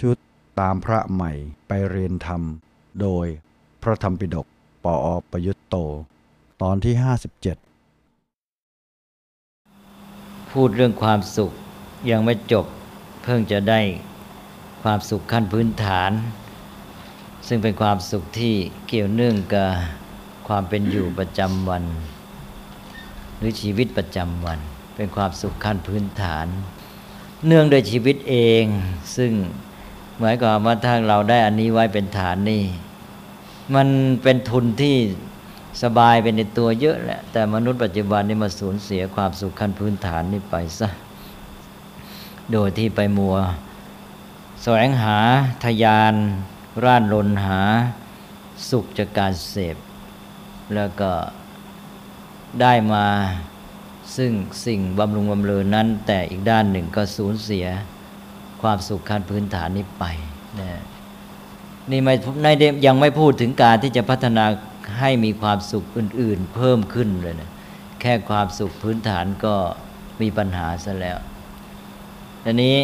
ชุดตามพระใหม่ไปเรียนธรรม โดยพระธรรมปิฎกปออประยุตโต ตอนที่ 57 พูดเรื่องความสุขยังไม่จบ เพิ่งจะได้ความสุขขั้นพื้นฐาน ซึ่งเป็นความสุขที่เกี่ยวเนื่องกับความเป็นอยู่ประจำวัน หรือชีวิตประจำวัน เป็นความสุขขั้นพื้นฐาน เนื่องโดยชีวิตเองซึ่ง หมายความว่าถ้าเราได้อันนี้ไว้เป็นฐานนี่ มันเป็นทุนที่สบายเป็นในตัวเยอะแหละแต่มนุษย์ปัจจุบันนี่มาสูญเสียความสุขขั้นพื้นฐานนี่ไปซะโดยที่ไปมัว แสวงหาทยาน ร่านรนหาสุขจากการเสพ แล้วก็ได้มาซึ่งสิ่งบำรุงบำเรอนั้น แต่อีกด้านหนึ่งก็สูญเสีย ความสุขขั้นพื้นฐานนี้ไปนะนี่ไม่ในยังไม่พูดถึงการที่จะพัฒนาให้มีความสุขอื่น ๆ เพิ่มขึ้นเลยนะแค่ความสุขพื้นฐานก็มีปัญหาซะแล้วทีนี้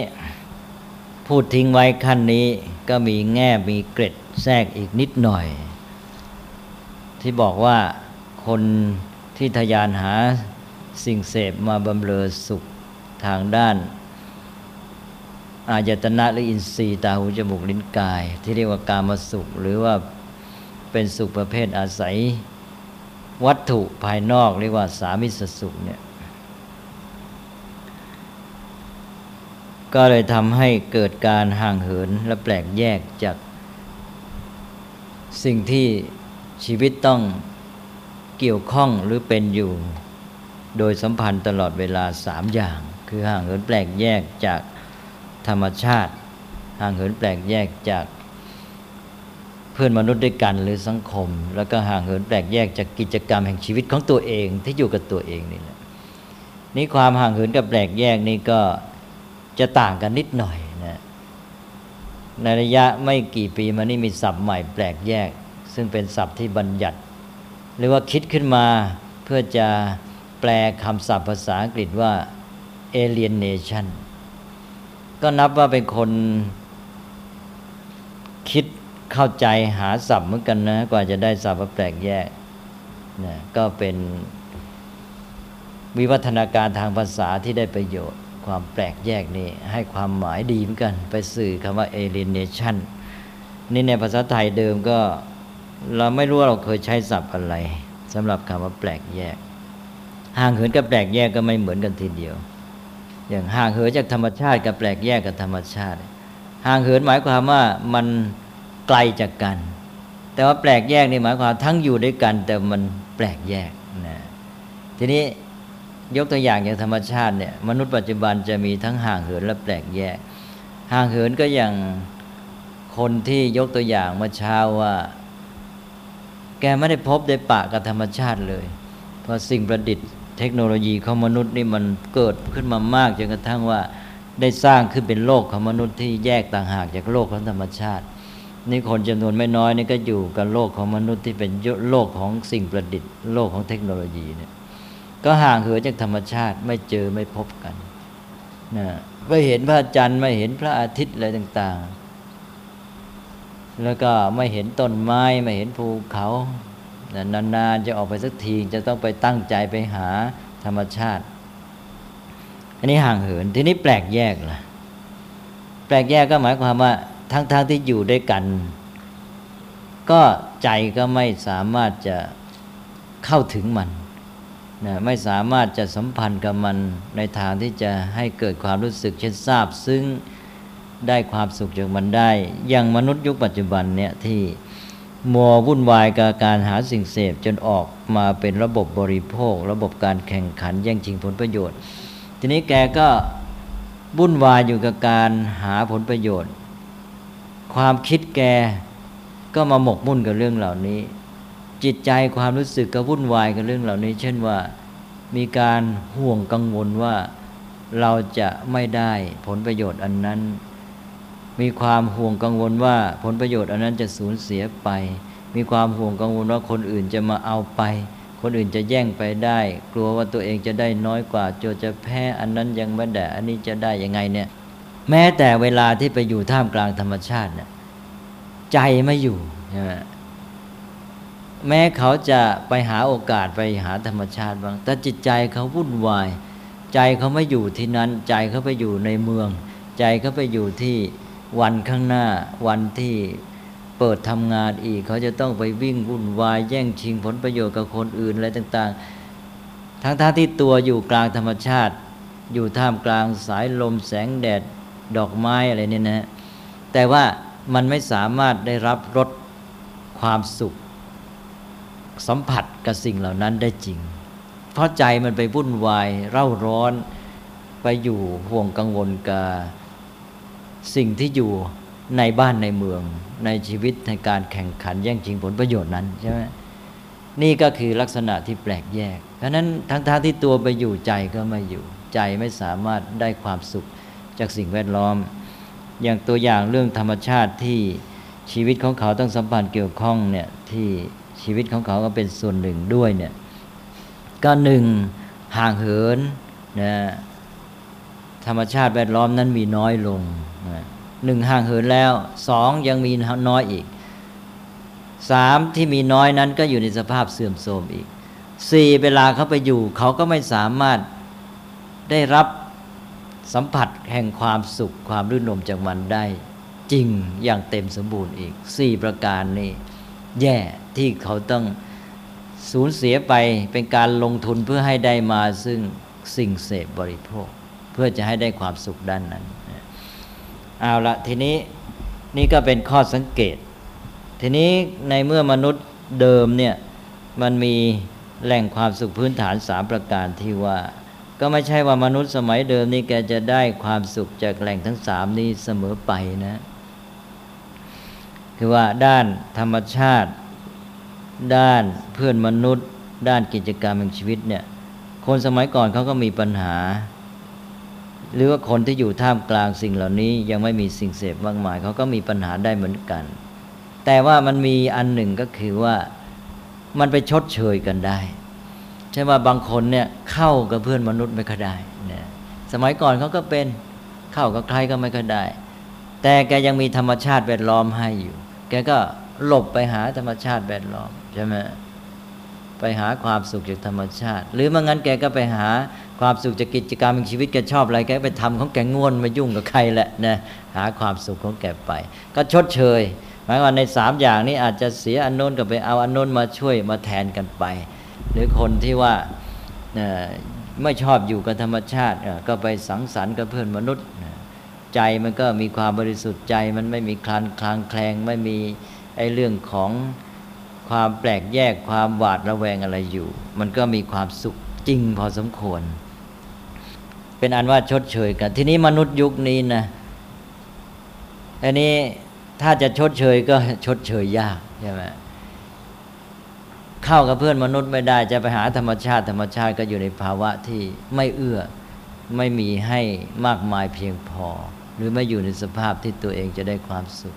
พูดทิ้งไว้ขั้นนี้ก็มีแง่มีเกร็ดแทรกอีกนิดหน่อย ที่บอกว่าคนที่ทยานหาสิ่งเสพมาบำเรอสุขทางด้าน อายตนะหรืออินทรีย์ตาหูจมูกลิ้นกาย ที่เรียกว่ากามสุข หรือว่าเป็นสุขประเภทอาศัย วัตถุภายนอกเรียกว่าสามิสสุขเนี่ยก็เลยทำให้เกิดการห่างเหินและแปลกแยกจาก สิ่งที่ชีวิตต้องเกี่ยวข้องหรือเป็นอยู่ โดยสัมพันธ์ตลอดเวลาสามอย่าง คือห่างเหินแปลกแยกจาก ธรรมชาติห่างเหินแปลกแยกจากเพื่อนมนุษย์ด้วยกันหรือสังคม แล้วก็ห่างเหินแปลกแยกจากกิจกรรมแห่งชีวิตของตัวเองที่อยู่กับตัวเองนี่แหละนี่ความห่างเหินกับแปลกแยกนี่ก็จะต่างกันนิดหน่อยนะในระยะไม่กี่ปีมานี่มีศัพท์ใหม่แปลกแยก ซึ่งเป็นศัพท์ที่บัญญัติ หรือว่าคิดขึ้นมาเพื่อจะแปลคำศัพท์ภาษาอังกฤษว่า alienation ก็นับว่าเป็นคนคิดเข้าใจหาศัพท์เหมือนกันนะ กว่าจะได้ศัพท์แปลกแยกนะก็เป็นวิวัฒนาการทางภาษาที่ได้ประโยชน์ ความแปลกแยกนี่ให้ความหมายดีเหมือนกัน ไปสื่อคำว่า alienation นี่ในภาษาไทยเดิมก็เราไม่รู้ว่าเราเคยใช้ศัพท์อะไรสำหรับคำว่าแปลกแยก ห่างเหินกับแปลกแยกก็ไม่เหมือนกันทีเดียว อย่างห่างเหินจากธรรมชาติกับแปลกแยกกับธรรมชาติ ห่างเหินหมายความว่ามันไกลจากกัน แต่ว่าแปลกแยกนี่หมายความทั้งอยู่ด้วยกัน แต่มันแปลกแยกนะทีนี้ยกตัวอย่างอย่างธรรมชาติเนี่ยมนุษย์ปัจจุบันจะมีทั้งห่างเหินและแปลกแยก ห่างเหินก็อย่างคนที่ยกตัวอย่างเมื่อเช้าว่า แกไม่ได้พบได้ปะกับธรรมชาติเลย เพราะสิ่งประดิษฐ์ เทคโนโลยีของมนุษย์นี่มันเกิดขึ้นมามากจนกระทั่งว่าได้สร้างขึ้นเป็นโลกของมนุษย์ที่แยกต่างหากจากโลกของธรรมชาติ นี่คนจำนวนไม่น้อยนี่ก็อยู่กับโลกของมนุษย์ที่เป็นโลกของสิ่งประดิษฐ์ โลกของเทคโนโลยีเนี่ยก็ห่างเหินจากธรรมชาติไม่เจอไม่พบกันนะไม่เห็นพระจันทร์ไม่เห็นพระอาทิตย์อะไรต่าง ๆ แล้วก็ไม่เห็นต้นไม้ไม่เห็นภูเขา นานๆจะออกไปสักทีจะต้องไปตั้งใจไปหาธรรมชาติ อันนี้ห่างเหินทีนี้แปลกแยกล่ะ แปลกแยกก็หมายความว่าทั้งๆทที่อยู่ด้วยกัน ก็ใจก็ไม่สามารถจะเข้าถึงมันนะไม่สามารถจะสัมพันธ์กับมันในทางที่จะให้เกิดความรู้สึกเช่นทราบ ซึ่งได้ความสุขจากมันได้ อย่างมนุษย์ยุคปัจจุบันเนี่ยที่ มัววุ่นวายกับการหาสิ่งเสพจนออกมาเป็นระบบบริโภค ระบบการแข่งขันแย่งชิงผลประโยชน์ ทีนี้แกก็วุ่นวายอยู่กับการหาผลประโยชน์ ความคิดแกก็มาหมกมุ่นกับเรื่องเหล่านี้ จิตใจความรู้สึกก็วุ่นวายกับเรื่องเหล่านี้ เช่นว่ามีการห่วงกังวลว่าเราจะไม่ได้ผลประโยชน์อันนั้น มีความห่วงกังวลว่าผลประโยชน์อันนั้นจะสูญเสียไป มีความห่วงกังวลว่าคนอื่นจะมาเอาไป คนอื่นจะแย่งไปได้ กลัวว่าตัวเองจะได้น้อยกว่าจจะแพ้อันนั้นยังไม่ได้อันนี้จะได้ยังไงเนี่ย แม้แต่เวลาที่ไปอยู่ท่ามกลางธรรมชาติเนี่ยใจไม่อยู่ใช่ไหมแม้เขาจะไปหาโอกาสไปหาธรรมชาติบ้าง แต่จิตใจเขาวุ่นวาย ใจเขาไม่อยู่ที่นั้น ใจเขาไปอยู่ในเมือง ใจเขาไปอยู่ที่ วันข้างหน้าวันที่เปิดทำงานอีก เขาจะต้องไปวิ่งวุ่นวาย แย่งชิงผลประโยชน์กับคนอื่นอะไรต่าง ๆ ทั้งๆทที่ตัวอยู่กลางธรรมชาติ อยู่ท่ามกลางสายลมแสงแดดดอกไม้อะไรเนี่ยนะแต่ว่ามันไม่สามารถได้รับรสความสุข สัมผัสกับสิ่งเหล่านั้นได้จริง เพราะใจมันไปวุ่นวายเร่าร้อนไปอยู่ห่วงกังวลกับ สิ่งที่อยู่ในบ้านในเมือง ในชีวิตในการแข่งขันแย่งชิงผลประโยชน์นั้นใช่ไหมนี่ก็คือลักษณะที่แปลกแยกเพราะนั้นทั้งท่าที่ตัวไปอยู่ใจก็ไม่อยู่ ใจไม่สามารถได้ความสุขจากสิ่งแวดล้อม อย่างตัวอย่างเรื่องธรรมชาติที่ชีวิตของเขาต้องสัมพันธ์เกี่ยวข้องเนี่ยที่ชีวิตของเขาก็เป็นส่วนหนึ่งด้วยเนี่ยก็หนึ่งห่างเหินนะ ธรรมชาติแวดล้อมนั้นมีน้อยลงหนึ่งห่างเหินแล้วสองยังมีน้อยอีกสามที่มีน้อยนั้นก็อยู่ในสภาพเสื่อมโทรมอีกสี่เวลาเขาไปอยู่ เขาก็ไม่สามารถได้รับสัมผัสแห่งความสุขความรื่นรมจากมันได้ จริงอย่างเต็มสมบูรณ์อีกสี่ประการนี้แย่ที่เขาต้องสูญเสียไปเป็นการลงทุนเพื่อให้ได้มาซึ่งสิ่งเสพบริโภค พื่อจะให้ได้ความสุขด้านนั้น เอาละทีนี้นี่ก็เป็นข้อสังเกต ทีนี้ในเมื่อมนุษย์เดิมเนี่ยมันมีแหล่งความสุขพื้นฐานสามประการที่ว่า ก็ไม่ใช่ว่ามนุษย์สมัยเดิมนี่แกจะได้ความสุขจากแหล่งทั้งสามนี้เสมอไปนะคือว่าด้านธรรมชาติ ด้านเพื่อนมนุษย์ ด้านกิจกรรมแห่งชีวิตเนี่ยคนสมัยก่อนเขาก็มีปัญหา หรือว่าคนที่อยู่ท่ามกลางสิ่งเหล่านี้ยังไม่มีสิ่งเสพมากมายเขาก็มีปัญหาได้เหมือนกัน แต่ว่ามันมีอันหนึ่งก็คือว่ามันไปชดเชยกันได้ ใช่ว่าบางคนเนี่ยเข้ากับเพื่อนมนุษย์ไม่ค่อยได้เนี่ยสมัยก่อนเขาก็เป็นเข้ากับใครก็ไม่ค่อยได้ แต่แกยังมีธรรมชาติแวดล้อมให้อยู่ แกก็หลบไปหาธรรมชาติแวดล้อมใช่ไหมไปหาความสุขจากธรรมชาติ หรือไม่งั้นแกก็ไปหา ความสุขจากกิจกรรมชีวิตแกชอบอะไรแกไปทำของแกง่วนมายุ่งกับใครแหละนะหาความสุขของแกไป ก็ชดเชยหมายว่าในสามอย่างนี้อาจจะเสียอันโน้นก็ไปเอาอันโน้นมาช่วยมาแทนกันไป หรือคนที่ว่าไม่ชอบอยู่กับธรรมชาติก็ไปสังสรรค์กับเพื่อนมนุษย์ ใจมันก็มีความบริสุทธิ์ใจมันไม่มีคลานคลางแคลงไม่มีไอ้เรื่องของความแปลกแยกความหวาดระแวงอะไรอยู่ มันก็มีความสุขจริงพอสมควร เป็นอันว่าชดเชยกัน ทีนี้มนุษย์ยุคนี้นะอันนี้ถ้าจะชดเชยก็ชดเชยยากใช่ไหมเข้ากับเพื่อนมนุษย์ไม่ได้จะไปหาธรรมชาติ ธรรมชาติก็อยู่ในภาวะที่ไม่เอื้อไม่มีให้มากมายเพียงพอ หรือไม่อยู่ในสภาพที่ตัวเองจะได้ความสุข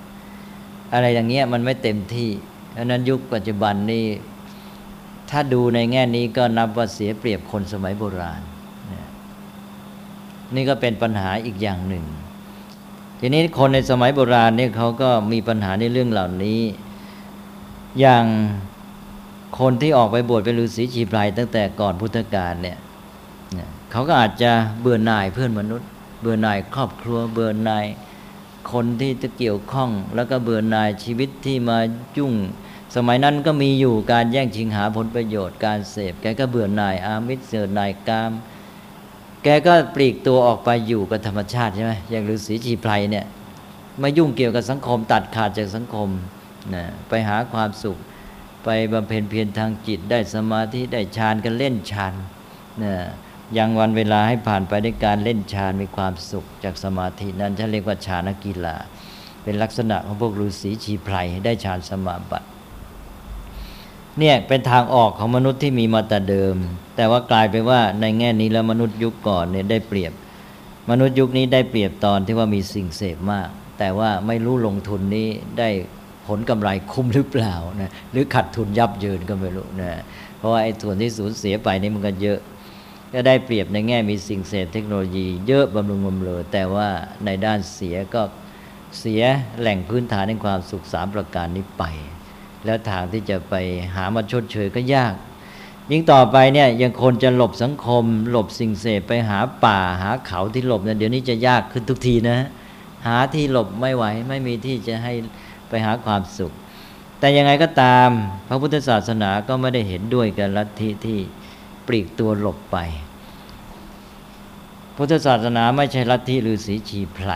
อะไรอย่างเงี้ยมันไม่เต็มที่เพราะนั้นยุคปัจจุบันนี้ถ้าดูในแง่นี้ก็นับว่าเสียเปรียบคนสมัยโบราณ นี่ก็เป็นปัญหาอีกอย่างหนึ่ง ทีนี้คนในสมัยโบราณเนี่ยเขาก็มีปัญหาในเรื่องเหล่านี้ อย่างคนที่ออกไปบวชเป็นฤาษีชีพรายตั้งแต่ก่อนพุทธกาลเนี่ยเขาก็อาจจะเบื่อหน่ายเพื่อนมนุษย์ เบื่อหน่ายครอบครัว เบื่อหน่ายคนที่จะเกี่ยวข้อง แล้วก็เบื่อหน่ายชีวิตที่มายุ่ง สมัยนั้นก็มีอยู่การแย่งชิงหาผลประโยชน์การเสพแกก็เบื่อหน่ายอามิตรเสือหน่ายกาม แกก็ปลีกตัวออกไปอยู่กับธรรมชาติใช่ไหมอย่างฤาษีชีไพรเนี่ยไม่ยุ่งเกี่ยวกับสังคมตัดขาดจากสังคมนะไปหาความสุข ไปบำเพ็ญเพียรทางจิตได้สมาธิได้ฌานกันเล่นฌานนะยังวันเวลาให้ผ่านไปด้วยการเล่นฌานมีความสุขจากสมาธินั้นฉันเรียกว่าฌานกีฬา เป็นลักษณะของพวกฤาษีชีไพรได้ฌานสมาบัติ เนี่ยเป็นทางออกของมนุษย์ที่มีมาแต่เดิม แต่ว่ากลายไปว่าในแง่นี้แล้วมนุษย์ยุคก่อนเนี่ยได้เปรียบ มนุษย์ยุคนี้ได้เปรียบตอนที่ว่ามีสิ่งเสพมาก แต่ว่าไม่รู้ลงทุนนี้ได้ผลกำไรคุ้มหรือเปล่านะหรือขัดทุนยับเยินก็ไม่รู้นะเพราะว่าไอ้ส่วนที่สูญเสียไปนี่มันก็เยอะก็ได้เปรียบในแง่มีสิ่งเสพเทคโนโลยี เยอะบำรุงบำเรอแต่ว่าในด้านเสียก็เสียแหล่งพื้นฐานในความสุขสามประการนี้ไป แล้วทางที่จะไปหามาชดเชยก็ยาก ยิ่งต่อไปเนี่ยยังคนจะหลบสังคม หลบสิ่งเสพไปหาป่าหาเขาที่หลบเนี่ยเดี๋ยวนี้จะยากขึ้นทุกทีนะหาที่หลบไม่ไหวไม่มีที่จะให้ไปหาความสุข แต่ยังไงก็ตาม พระพุทธศาสนาก็ไม่ได้เห็นด้วยกับลัทธิที่ปลีกตัวหลบไป พุทธศาสนาไม่ใช่ลัทธิหรือสีชีไพร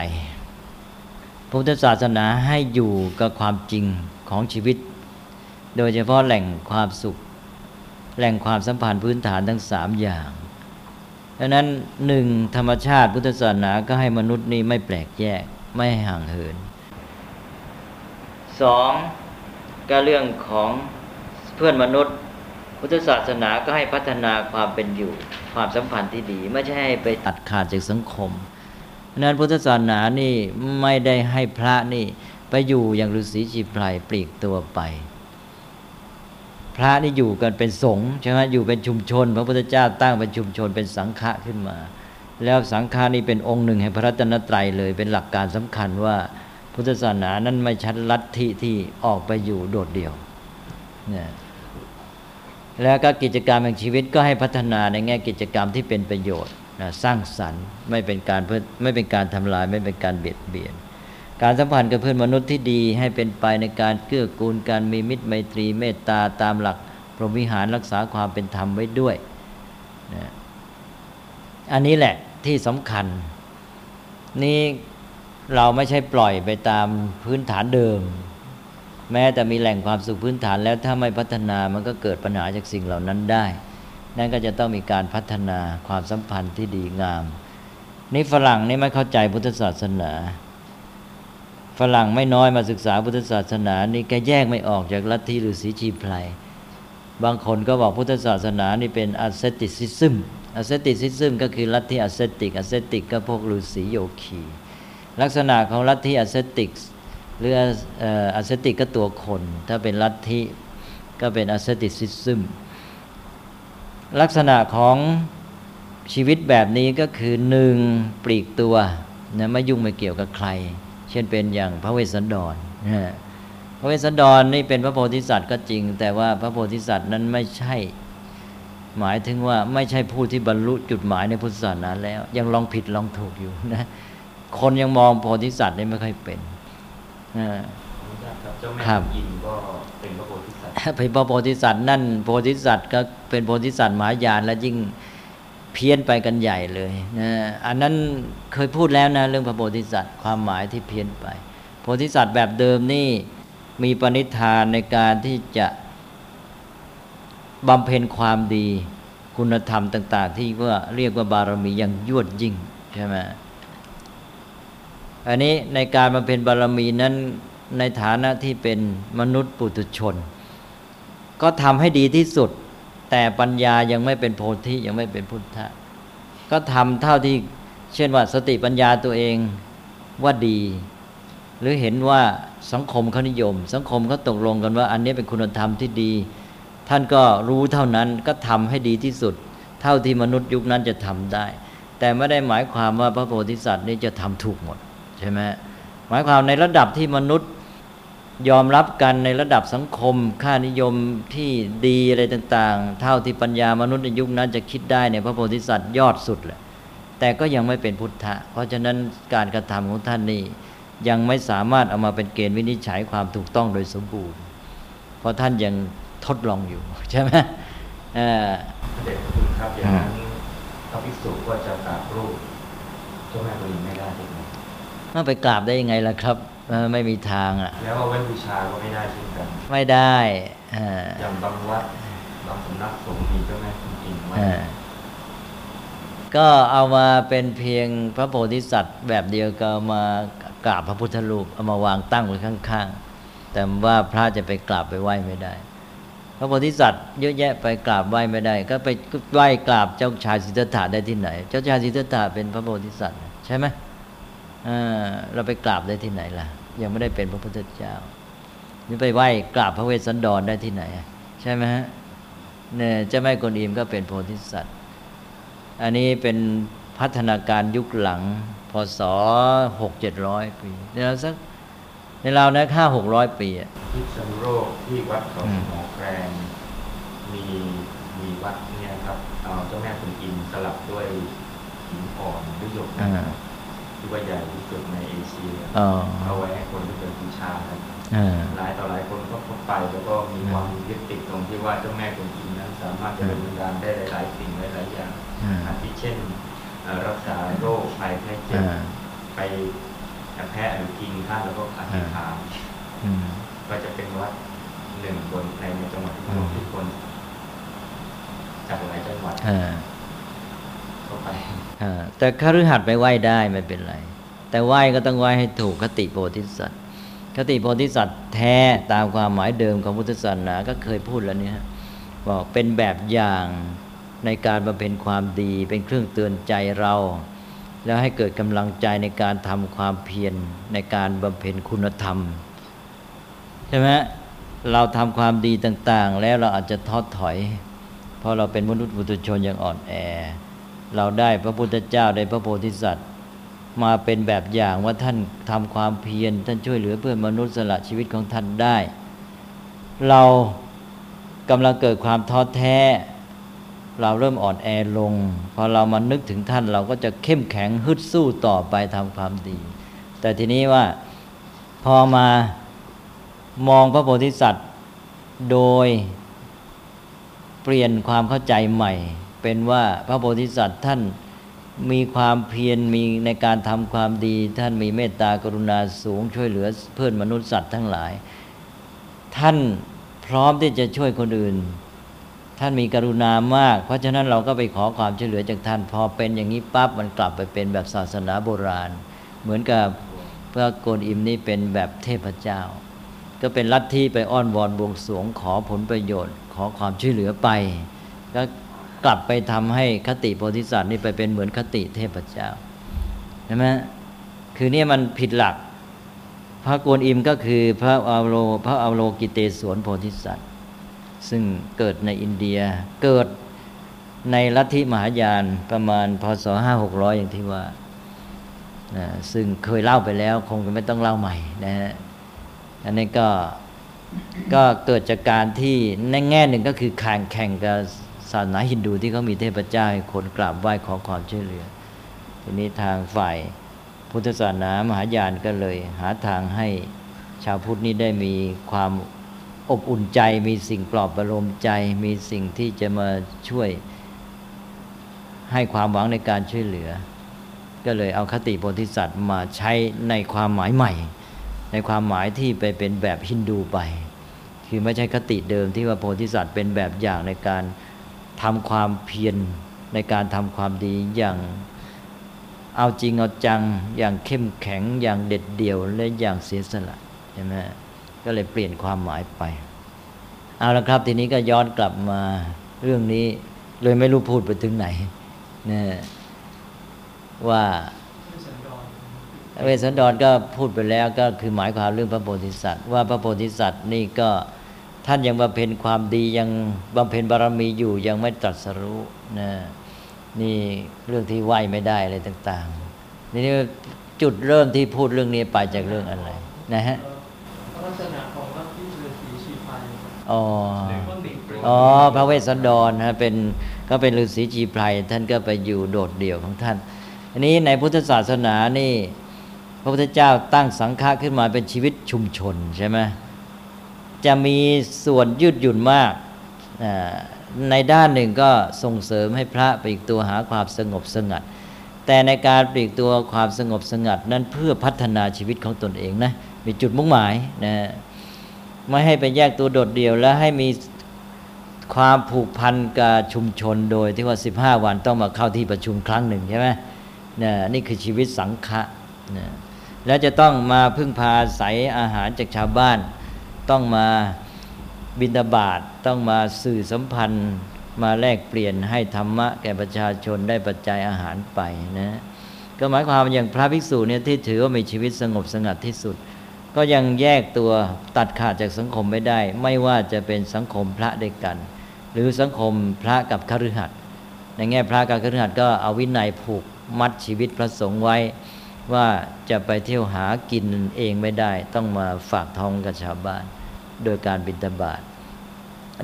พุทธศาสนาให้อยู่กับความจริงของชีวิต โดยเฉพาะแหล่งความสุข แหล่งความสัมพันธ์พื้นฐานทั้งสามอย่างดังนั้นหนึ่งธรรมชาติพุทธศาสนาก็ให้มนุษย์นี้ไม่แปลกแยกไม่ห่างเหินสองก็เรื่องของเพื่อนมนุษย์ พุทธศาสนาก็ให้พัฒนาความเป็นอยู่ ความสัมพันธ์ที่ดี ไม่ใช่ให้ไปตัดขาดจากสังคมนั้นพุทธศาสนานี่ไม่ได้ให้พระนี่ไปอยู่อย่างฤาษีชีพไพรปลีกตัวไป พระนี่อยู่กันเป็นสงฆ์ใช่ไหมอยู่เป็นชุมชน พระพุทธเจ้าตั้งเป็นชุมชนเป็นสังฆะขึ้นมา แล้วสังฆานี่เป็นองค์หนึ่งแห่งพระรัตนตรัยเลย เป็นหลักการสำคัญว่าพุทธศาสนานั้นไม่ชัดลัทธิที่ออกไปอยู่โดดเดี่ยวเนี่ยแล้วก็กิจกรรมแห่งชีวิตก็ให้พัฒนาในแง่กิจกรรมที่เป็นประโยชน์นะสร้างสรรค์ไม่เป็นการเพื่อไม่เป็นการทำลายไม่เป็นการเบียดเบียน การสัมพันธ์กับเพื่อนมนุษย์ที่ดีให้เป็นไปในการเกื้อกูลการมีมิตรไมตรีเมตตาตามหลักพรหมวิหารรักษาความเป็นธรรมไว้ด้วยนะอันนี้แหละที่สำคัญ นี่เราไม่ใช่ปล่อยไปตามพื้นฐานเดิม แม้แต่มีแหล่งความสุขพื้นฐานแล้วถ้าไม่พัฒนามันก็เกิดปัญหาจากสิ่งเหล่านั้นได้ นั่นก็จะต้องมีการพัฒนาความสัมพันธ์ที่ดีงาม นี่ฝรั่งนี่ไม่เข้าใจพุทธศาสนา ฝรั่งไม่น้อยมาศึกษาพุทธศาสนานี่แกแยกไม่ออกจากลัทธิหรือสีชีไพรบางคนก็บอกพุทธศาสนานี่เป็น asceticism asceticism ก็คือลัทธิ ascetic ascetic ก็พวกฤาษีโยคีลักษณะของลัทธิ ascetic หรือ ascetic ก็ตัวคน ถ้าเป็นลัทธิก็เป็น asceticism ลักษณะของชีวิตแบบนี้ก็คือหนึ่งปลีกตัวนะไม่ยุ่งไม่เกี่ยวกับใคร เช่นเป็นอย่างพระเวสสันดรพระเวสสันดรนี่เป็นพระโพธิสัตว์ก็จริง แต่ว่าพระโพธิสัตว์นั้นไม่ใช่ หมายถึงว่าไม่ใช่ผู้ที่บรรลุจุดหมายในพุทธศาสนาแล้ว ยังลองผิดลองถูกอยู่นะคนยังมองโพธิสัตว์นี่ไม่ค่อยเป็นครับยินก็เป็นพระโพธิสัตว์เป็นพระโพธิสัตว์นั่นโพธิสัตว์ก็เป็นโพธิสัตว์หมายานแล้วยิ่ง เพี้ยนไปกันใหญ่เลยนะอันนั้นเคยพูดแล้วนะเรื่องพระโพธิสัตว์ความหมายที่เพี้ยนไป โพธิสัตว์แบบเดิมนี่มีปณิธานในการที่จะบำเพ็ญความดีคุณธรรมต่าง ๆ ที่ว่าเรียกว่าบารมีอย่างยวดยิ่งใช่ไหมอันนี้ในการบำเพ็ญบารมีนั้นในฐานะที่เป็นมนุษย์ปุถุชน ก็ทำให้ดีที่สุด แต่ปัญญายังไม่เป็นโพธิยังไม่เป็นพุทธะ ก็ทำเท่าที่เช่นว่าสติปัญญาตัวเองว่าดี หรือเห็นว่าสังคมเขานิยม สังคมเขาตกลงกันว่า อันนี้เป็นคุณธรรมที่ดี ท่านก็รู้เท่านั้นก็ทำให้ดีที่สุด เท่าที่มนุษย์ยุคนั้นจะทำได้ แต่ไม่ได้หมายความว่าพระโพธิสัตว์นี่จะทำถูกหมดใช่ไหมหมายความในระดับที่มนุษย์ ยอมรับกันในระดับสังคม ค่านิยมที่ดีอะไรต่าง ๆ เท่าที่ปัญญามนุษย์ในยุคนั้นจะคิดได้ในพระโพธิสัตว์ยอดสุดแหละแต่ก็ยังไม่เป็นพุทธะ เพราะฉะนั้นการกระทำของท่านนี่ยังไม่สามารถเอามาเป็นเกณฑ์วินิจฉัยความถูกต้องโดยสมบูรณ์ เพราะท่านยังทดลองอยู่ใช่ไหมเออเด็กคุณครับอย่างนั้นพระภิกษุก็จะกราบรูปเจ้าแม่กวนไม่ได้ใช่ไหมไปกราบได้ยังไงล่ะครับ ไม่มีทางอะ แล้วเว้นบูชาก็ไม่ได้เช่นกันไม่ได้อย่างบางวัดบางสำนักสงฆ์มีเจ้าแม่คุณอินไว้ก็เอามาเป็นเพียงพระโพธิสัตว์ แบบเดียวก็มากราบพระพุทธรูปเอามาวางตั้งไว้ข้างๆ แต่ว่าพระจะไปกราบไปไหว้ไม่ได้ พระโพธิสัตว์เยอะแยะไปกราบไหว้ไม่ได้ ก็ไปไหว้กราบเจ้าชายสิทธัตถะได้ที่ไหน เจ้าชายสิทธัตถะเป็นพระโพธิสัตว์ใช่ไหมเราไปกราบได้ที่ไหนล่ะ ยังไม่ได้เป็นพระพุทธเจ้า นี่ไปไหว้กราบพระเวสสันดรได้ที่ไหน ใช่ไหมฮะเนี่ยเจ้าแม่กวนอิมก็เป็นโพธิสัตว์ อันนี้เป็นพัฒนาการยุคหลังพศหกเจ็ดร้อยปีในเราสักในเรานะค่าหกร้อยปีอะพิษณุโลกที่วัดเขาอืมหมอแกรงมีมีวัดเนี่ยครับเอาเจ้าแม่คุณอิมสลับด้วยหินอ่อนหรือหยกอ่า ที่ว่าใหญ่ที่สุดในเอเชียอ๋อเอาไว้ให้คนที่เป็นบูชากันอ่าหลายต่อหลายคนก็พบไปแล้วก็มีความยึดติดตรงที่ว่าเจ้าแม่คุณอิมนั้นสามารถจะเป็นการได้หลาย ๆ สิ่งหลายๆอย่างอ่าอาทิเช่นเอ่อรักษาโรคภัยไข้เจ็บอ่าไปแพ้หรือกินท่านแล้วก็อธิษฐานอืมก็จะเป็นวัดหนึ่งบนในในจังหวัดที่อืมทุกคนจากหลายจังหวัดอ่า เข้าไปอ่าแต่คฤหัสถ์ไปไหว้ได้ไม่เป็นไร แต่ไหว้ก็ต้องไหว้ให้ถูกคติโพธิสัตว์คติโพธิสัตว์แท้ตามความหมายเดิมของพุทธศาสนาก็เคยพูดแล้วเนี่ยบอกเป็นแบบอย่างในการบำเพ็ญความดี เป็นเครื่องเตือนใจเรา แล้วให้เกิดกำลังใจในการทำความเพียรในการบำเพ็ญคุณธรรมใช่ไหมเราทำความดีต่าง ๆ แล้วเราอาจจะท้อถอย เพราะเราเป็นมนุษย์ปุถุชนอย่างอ่อนแอ เราได้พระพุทธเจ้าได้พระโพธิสัตว์ มาเป็นแบบอย่างว่าท่านทำความเพียรท่านช่วยเหลือเพื่อนมนุษย์สละชีวิตของท่านได้ เรากำลังเกิดความท้อแท้ เราเริ่มอ่อนแอลง พอเรามานึกถึงท่านเราก็จะเข้มแข็งฮึดสู้ต่อไปทำความดี แต่ทีนี้ว่าพอมามองพระโพธิสัตว์โดยเปลี่ยนความเข้าใจใหม่ เป็นว่าพระโพธิสัตว์ท่านมีความเพียรมีในการทำความดี ท่านมีเมตตากรุณาสูงช่วยเหลือเพื่อนมนุษย์สัตว์ทั้งหลาย ท่านพร้อมที่จะช่วยคนอื่น ท่านมีกรุณามาก เพราะฉะนั้นเราก็ไปขอความช่วยเหลือจากท่านพอเป็นอย่างนี้ปั๊บมันกลับไปเป็นแบบศาสนาโบราณ เหมือนกับพระโกนอิมนี่เป็นแบบเทพเจ้า ก็เป็นลัทธิไปอ้อนวอนบวงสวงขอผลประโยชน์ ขอความช่วยเหลือไปก็ กลับไปทำให้คติโพธิสัตว์นี่ไปเป็นเหมือนคติเทพเจ้าใช่ไหมคือเนี่ยมันผิดหลัก พระกวนอิมก็คือพระอาวโลพระอาวโลกิเตศวนโพธิสัตว์ ซึ่งเกิดในอินเดียเกิดในลัทธิมหายานประมาณพศห้าหกร้อยอย่างที่ว่า ซึ่งเคยเล่าไปแล้ว คงจะไม่ต้องเล่าใหม่นะฮะอันนี้ก็ก็เกิดจากการที่ในแง่หนึ่งก็คือแข่งแข่งกับ ศาสนาฮินดูที่เขามีเทพเจ้าให้คนกราบไหว้ขอความช่วยเหลือ ทีนี้ทางฝ่ายพุทธศาสนามหายานก็เลย หาทางให้ชาวพุทธนี้ได้มีความอบอุ่นใจ มีสิ่งปลอบประโลมใจ มีสิ่งที่จะมาช่วยให้ความหวังในการช่วยเหลือ ก็เลยเอาคติโพธิสัตว์มาใช้ในความหมายใหม่ ในความหมายที่ไปเป็นแบบฮินดูไป คือไม่ใช่คติเดิมที่ว่าโพธิสัตว์เป็นแบบอย่างในการ ทำความเพียรในการทำความดีอย่างเอาจริงเอาจังอย่างเข้มแข็งอย่างเด็ดเดี่ยวและอย่างเสียสละใช่ไหมก็เลยเปลี่ยนความหมายไป เอาละครับ ทีนี้ก็ย้อนกลับมาเรื่องนี้เลยไม่รู้พูดไปถึงไหนนะว่าเวสสันดรก็พูดไปแล้วก็คือหมายความเรื่องพระโพธิสัตว์ ว่าพระโพธิสัตว์นี่ก็ ท่านยังบำเพ็ญความดียังบำเพ็ญบารมีอยู่ยังไม่ตรัสรู้นะนี่เรื่องที่ไหวไม่ได้อะไรต่าง ๆ นี่จุดเริ่มที่พูดเรื่องนี้ไปจากเรื่องอะไร นะฮะลักษณะของลัทธิฤาษีชีพายครับอ๋อหรือว่าติดเรื่องอ๋อพระเวสสันดรนะเป็นก็เป็นฤาษีจีไพรท่านก็ไปอยู่โดดเดี่ยวของท่าน อันนี้ในพุทธศาสนานี่ พระพุทธเจ้าตั้งสังฆะขึ้นมาเป็นชีวิตชุมชนใช่ไหม จะมีส่วนยืดหยุ่นมาก ในด้านหนึ่งก็ส่งเสริมให้พระปลีกตัวหาความสงบสงัด แต่ในการปลีกตัวความสงบสงัด นั้นเพื่อพัฒนาชีวิตของตนเองนะมีจุดมุ่งหมายนะไม่ให้ไปแยกตัวโดดเดี่ยว และให้มีความผูกพันกับชุมชนโดยที่ว่า 15 วันต้องมาเข้าที่ประชุมครั้งหนึ่งใช่ไหมนะนี่คือชีวิตสังฆะนะแล้วจะต้องมาพึ่งพาอาศัยอาหารจากชาวบ้าน ต้องมาบิณฑบาตต้องมาสื่อสัมพันธ์ มาแลกเปลี่ยนให้ธรรมะแก่ประชาชนได้ปัจจัยอาหารไปนะก็หมายความอย่างพระภิกษุเนี่ยที่ถือว่ามีชีวิตสงบสงัดที่สุด ก็ยังแยกตัวตัดขาดจากสังคมไม่ได้ ไม่ว่าจะเป็นสังคมพระด้วยกัน หรือสังคมพระกับคฤหัสถ์ในแง่พระการคฤหัสถ์ก็เอาวินัยผูกมัดชีวิตพระสงฆ์ไว้ว่าจะไปเที่ยวหากินเองไม่ได้ ต้องมาฝากท้องกับชาวบ้าน โดยการบิณฑบาต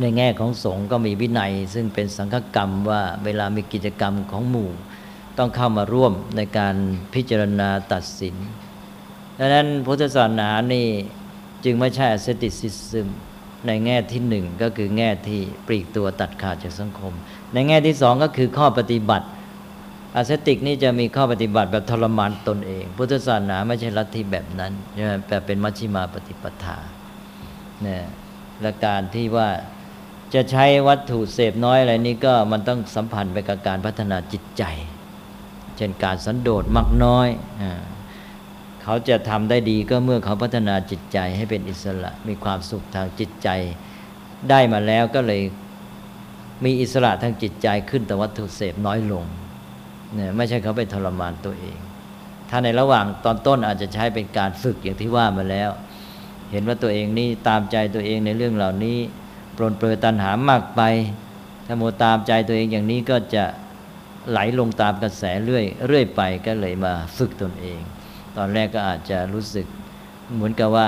ในแง่ของสงฆ์ก็มีวินัย ซึ่งเป็นสังฆกรรมว่าเวลามีกิจกรรมของหมู่ ต้องเข้ามาร่วมในการพิจารณาตัดสินดังนั้นพุทธศาสนานี่จึงไม่ใช่อเซติซิซึมในแง่ที่หนึ่งก็คือแง่ที่ปลีกตัวตัดขาดจากสังคม ในแง่ที่สองก็คือข้อปฏิบัติอาเซติกนี่จะมีข้อปฏิบัติแบบทรมานตนเอง พุทธศาสนาไม่ใช่ลัทธิแบบนั้นใช่ไหมแต่เป็นมัชฌิมาปฏิปทา นี่ยและการที่ว่าจะใช้วัตถุเสพน้อยอะไรนี้ก็มันต้องสัมพันธ์ไปกับการพัฒนาจิตใจ เช่นการสันโดษมักน้อยอเขาจะทำได้ดีก็เมื่อเขาพัฒนาจิตใจให้เป็นอิสระ มีความสุขทางจิตใจ ได้มาแล้วก็เลยมีอิสระทางจิตใจขึ้นแต่วัตถุเสพน้อยลงเนี่ยไม่ใช่เขาไปทรมานตัวเอง ถ้าในระหว่างตอนต้นอาจจะใช้เป็นการฝึกอย่างที่ว่ามาแล้ว เห็นว่าตัวเองนี่ตามใจตัวเองในเรื่องเหล่านี้ ปรนเปรอตันหามากไป ถ้าโมตามใจตัวเองอย่างนี้ก็จะไหลลงตามกระแสเรื่อยเรื่อยไปก็เลยมาฝึกตนเอง ตอนแรกก็อาจจะรู้สึกเหมือนกับว่า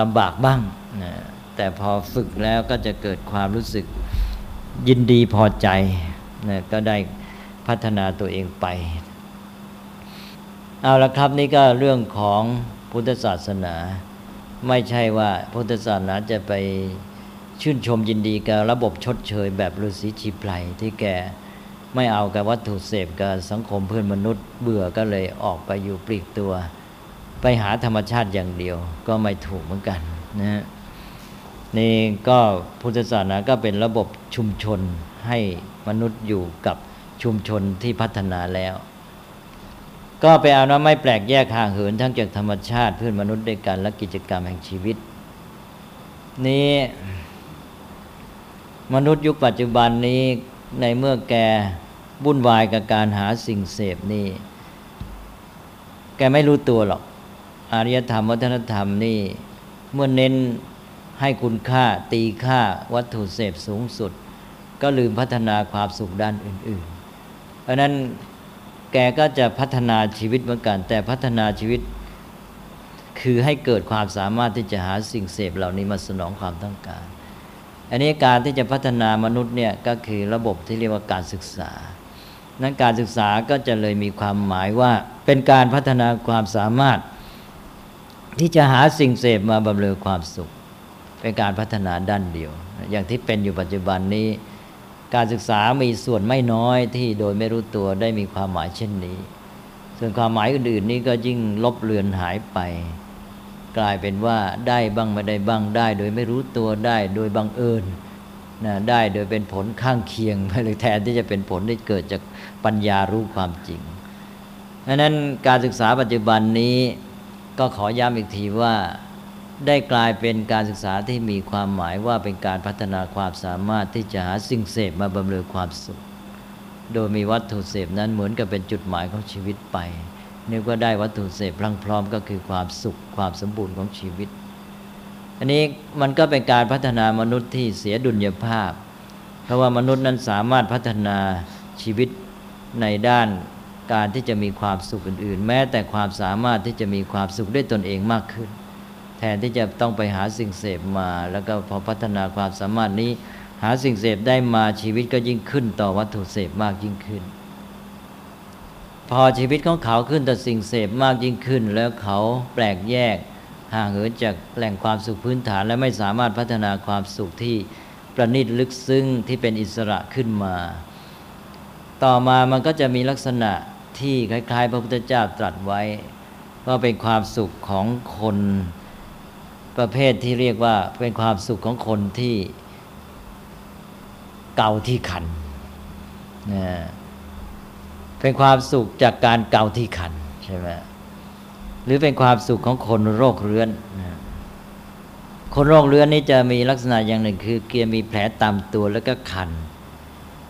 ลำบากบ้างนะแต่พอฝึกแล้วก็จะเกิดความรู้สึกยินดีพอใจนะก็ได้พัฒนาตัวเองไป เอาละครับนี่ก็เรื่องของพุทธศาสนา ไม่ใช่ว่าพุทธศาสนาจะไปชื่นชมยินดีกับระบบชดเชยแบบฤาษีชีไพรที่แกไม่เอากับวัตถุเสพกับสังคมเพื่อนมนุษย์เบื่อก็เลยออกไปอยู่ปลีกตัว ไปหาธรรมชาติอย่างเดียว ก็ไม่ถูกเหมือนกันนะนี่ก็พุทธศาสนาก็เป็นระบบชุมชนให้มนุษย์อยู่กับชุมชนที่พัฒนาแล้ว ก็ไปเอาว่าไม่แปลกแยกห่างเหินทั้งจากธรรมชาติเพื่อนมนุษย์ด้วยกันและกิจกรรมแห่งชีวิต นี้มนุษย์ยุคปัจจุบันนี้ในเมื่อแกวุ่นวายกับการหาสิ่งเสพนี่ แกไม่รู้ตัวหรอก อารยธรรมวัฒนธรรมนี่ เมื่อเน้นให้คุณค่าตีค่าวัตถุเสพสูงสุด ก็ลืมพัฒนาความสุขด้านอื่น ๆ เพราะนั้น แกก็จะพัฒนาชีวิตเหมือนกัน แต่พัฒนาชีวิต คือให้เกิดความสามารถที่จะหาสิ่งเสพเหล่านี้มาสนองความต้องการ อันนี้การที่จะพัฒนามนุษย์เนี่ยก็คือระบบที่เรียกว่าการศึกษา นั้นการศึกษาก็จะเลยมีความหมายว่าเป็นการพัฒนาความสามารถ ที่จะหาสิ่งเสพมาบำเรอความสุข เป็นการพัฒนาด้านเดียว อย่างที่เป็นอยู่ปัจจุบันนี้ การศึกษามีส่วนไม่น้อยที่โดยไม่รู้ตัวได้มีความหมายเช่นนี้ ส่วนความหมายอื่นๆนี้ก็ยิ่งลบเลือนหายไป กลายเป็นว่าได้บ้างไม่ได้บ้างได้ โดยไม่รู้ตัวได้โดยบังเอิญนะได้โดยเป็นผลข้างเคียงไปเลยแทนที่จะเป็นผลที่เกิดจากปัญญารู้ความจริงดังนั้นการศึกษาปัจจุบันนี้ก็ขอย้ำอีกทีว่า ได้กลายเป็นการศึกษาที่มีความหมายว่าเป็นการพัฒนาความสามารถที่จะหาสิ่งเสพมาบำเรอความสุข โดยมีวัตถุเสพนั้นเหมือนกับเป็นจุดหมายของชีวิตไปนึกว่าได้วัตถุเสพพลังพร้อมก็คือความสุขความสมบูรณ์ของชีวิต อันนี้มันก็เป็นการพัฒนามนุษย์ที่เสียดุลยภาพ เพราะว่ามนุษย์นั้นสามารถพัฒนาชีวิตในด้านการที่จะมีความสุขอื่น ๆ แม้แต่ความสามารถที่จะมีความสุขด้วยตนเองมากขึ้น นที่จะต้องไปหาสิ่งเสพมา แล้วก็พอพัฒนาความสามารถนี้ หาสิ่งเสพได้มาชีวิตก็ยิ่งขึ้นต่อวัตถุเสพมากยิ่งขึ้น พอชีวิตของเขาขึ้นต่อสิ่งเสพมากยิ่งขึ้น แล้วเขาแปลกแยกห่างเหินจากแหล่งความสุขพื้นฐาน และไม่สามารถพัฒนาความสุขที่ประณีตลึกซึ้งที่เป็นอิสระขึ้นมา ต่อมามันก็จะมีลักษณะที่คล้ายๆ พระพุทธเจ้าตรัสไว้ว่าเป็นความสุขของคน ประเภทที่เรียกว่าเป็นความสุขของคนที่เกาที่ขันนะเป็นความสุขจากการเกาที่ขันใช่ไหมหรือเป็นความสุขของคนโรคเรื้อนนะคนโรคเรื้อนนี่จะมีลักษณะอย่างหนึ่ง คือ เกียมีแผลตามตัวแล้วก็คัน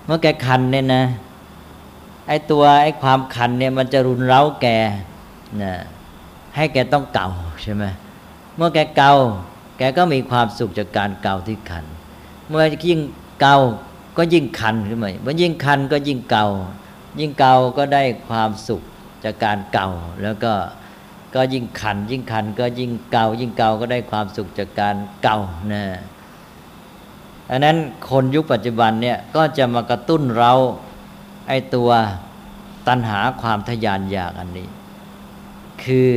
เมื่อแกคันเนี่ยนะ ไอ้ตัวไอ้ความคันเนี่ยมันจะรุนเร้าแกนะให้แกต้องเกาใช่ไหม เมื่อแกเกา แกก็มีความสุขจากการเกาที่คัน เมื่อยิ่งเกาก็ยิ่งคันขึ้นมาเมื่อยิ่งคันก็ยิ่งเกา ยิ่งเกาก็ได้ความสุขจากการเกา แล้วก็ก็ยิ่งคัน ยิ่งคันก็ยิ่งเกา ยิ่งเกาก็ได้ความสุขจากการเกานะอันนั้นคนยุคปัจจุบันเนี่ยก็จะมากระตุ้นเราไอตัวตัณหาความทยานอยากอันนี้ คือ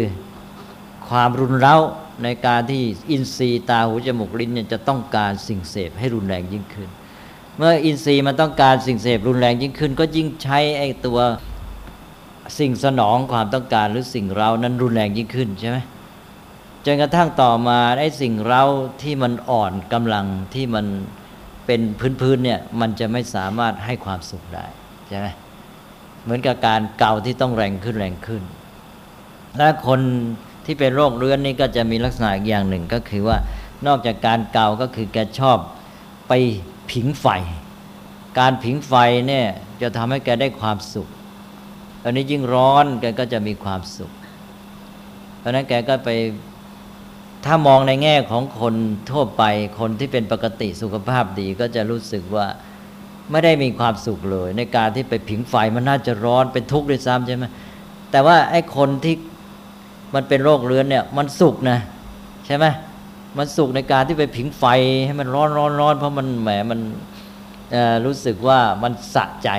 ความรุนเร้า ในการที่อินทรีย์ตาหูจมูกลิ้นเนี่ยจะต้องการสิ่งเสพให้รุนแรงยิ่งขึ้น เมื่ออินทรีย์มันต้องการสิ่งเสพรุนแรงยิ่งขึ้น ก็ยิ่งใช้ไอ้ตัวสิ่งสนองความต้องการหรือสิ่งเรานั้นรุนแรงยิ่งขึ้นใช่ไหมจนกระทั่งต่อมาไอ้สิ่งเราที่มันอ่อนกำลังที่มันเป็นพื้นๆเนี่ยมันจะไม่สามารถให้ความสุขได้ใช่ไหมเหมือนกับการเก่าที่ต้องแรงขึ้นแรงขึ้นและคน ที่เป็นโรคเรื้อนนี่ก็จะมีลักษณะอย่างหนึ่งก็คือว่านอกจากการเกาก็คือแกชอบไปผิงไฟ การผิงไฟเนี่ยจะทำให้แกได้ความสุขอันนี้ยิ่งร้อนแกก็จะมีความสุข เพราะนั้นแกก็ไปถ้ามองในแง่ของคนทั่วไปคนที่เป็นปกติสุขภาพดีก็จะรู้สึกว่าไม่ได้มีความสุขเลย ในการที่ไปผิงไฟมันน่าจะร้อนเป็นทุกข์ด้วยซ้ำใช่ไหมแต่ว่าไอ้คนที่ มันเป็นโรคเรื้อนเนี่ย มันสุขนะใช่ไหมมันสุขในการที่ไปผิงไฟให้มันร้อนร้อนร้อนเพราะมันแหมมันรู้สึกว่ามันสะใจ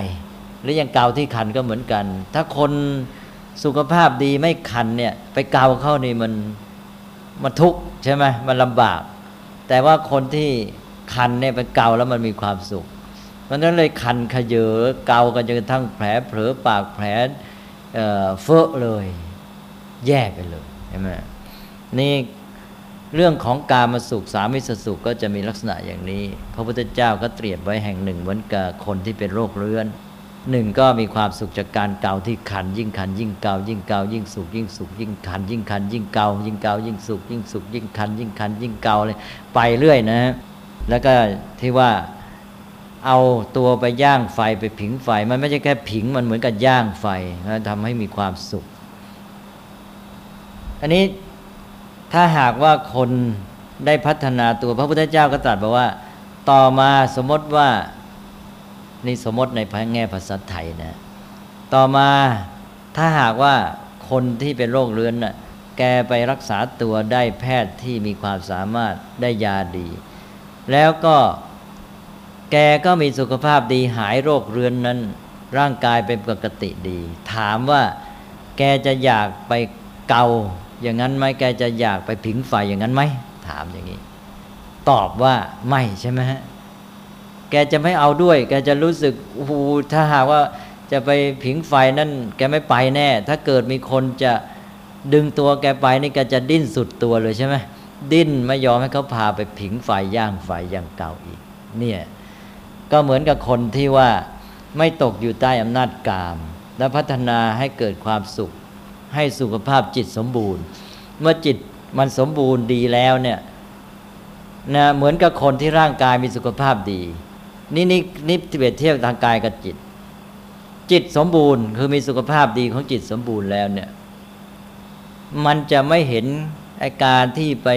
หรืออย่างเกาที่คันก็เหมือนกัน ถ้าคนสุขภาพดีไม่คันเนี่ย ไปเกาเข้านี่มันมันทุกข์ใช่ไหมมันลำบาก แต่ว่าคนที่คันเนี่ยไปเกาแล้วมันมีความสุขเพราะนั้นเลยคันขยเยอเกากันจนกระทั่งแผลเผลอปากแผลเฟ้อเลย แย่ไปเลยใช่ไหมนี่เรื่องของการมาสุขสามิสสุขก็จะมีลักษณะอย่างนี้ พระพุทธเจ้าก็เตรียมไว้แห่งหนึ่งเหมือนกับคนที่เป็นโรคเรื้อนหนึ่งก็มีความสุขจากการเกาที่ขัน ยิ่งขัน ยิ่งเกายิ่งเกายิ่งสุขยิ่งสุขยิ่งขัน ยิ่งขัน ยิ่งเกายิ่งเกายิ่งสุขยิ่งสุขยิ่งขัน ยิ่งขัน ยิ่งเกาเลยไปเรื่อยนะ แล้วก็ที่ว่าเอาตัวไปย่างไฟไปผิงไฟ มันไม่ใช่แค่ผิงมันเหมือนกับย่างไฟทำให้มีความสุข อันนี้ถ้าหากว่าคนได้พัฒนาตัวพระพุทธเจ้าก็ตรัสบอกว่า ต่อมาสมมติว่านี่สมมติในแง่ภาษาไทยนะ ต่อมาถ้าหากว่าคนที่เป็นโรคเรื้อนน่ะแกไปรักษาตัวได้แพทย์ที่มีความสามารถได้ยาดี แล้วก็แกก็มีสุขภาพดีหายโรคเรื้อนนั้น ร่างกายเป็นปกติดี ถามว่าแกจะอยากไปเกา อย่างนั้นไหมแกจะอยากไปผิงไฟอย่างนั้นไหมถามอย่างนี้ ตอบว่าไม่ใช่ไหมฮะแกจะไม่เอาด้วย แกจะรู้สึกโอ้โหถ้าหากว่าจะไปผิงไฟนั่น แกไม่ไปแน่ ถ้าเกิดมีคนจะดึงตัวแกไปนี่แกจะดิ้นสุดตัวเลยใช่ไหมดิ้นไม่ยอมให้เขาพาไปผิงไฟย่างไฟอย่างเก่าอีก เนี่ยก็เหมือนกับคนที่ว่าไม่ตกอยู่ใต้อำนาจกาม และพัฒนาให้เกิดความสุข ให้สุขภาพจิตสมบูรณ์ เมื่อจิตมันสมบูรณ์ดีแล้วเนี่ยนะเหมือนกับคนที่ร่างกายมีสุขภาพดี นี่นี่นี่เปรียบเทียบทางกายกับจิต จิตสมบูรณ์ คือมีสุขภาพดีของจิตสมบูรณ์แล้วเนี่ย มันจะไม่เห็นอาการที่ไป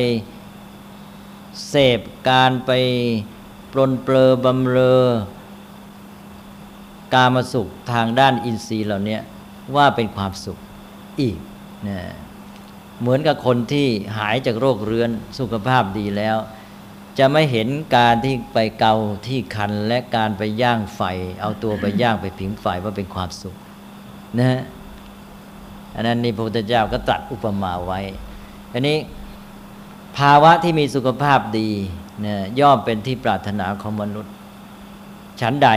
เสพการไปปลนเปลือบำเรอการมาสุขทางด้านอินทรีย์เหล่านี้ว่าเป็นความสุข อีกนะเหมือนกับคนที่หายจากโรคเรื้อนสุขภาพดีแล้ว จะไม่เห็นการที่ไปเกาที่คันและการไปย่างไฟ เอาตัวไปย่างไปผิงไฟว่าเป็นความสุขนะฮะอันนั้นนี่พระพุทธเจ้าก็ตรัสอุปมาไว้อันนี้ภาวะที่มีสุขภาพดีนะย่อมเป็นที่ปรารถนาของมนุษย์ฉันใด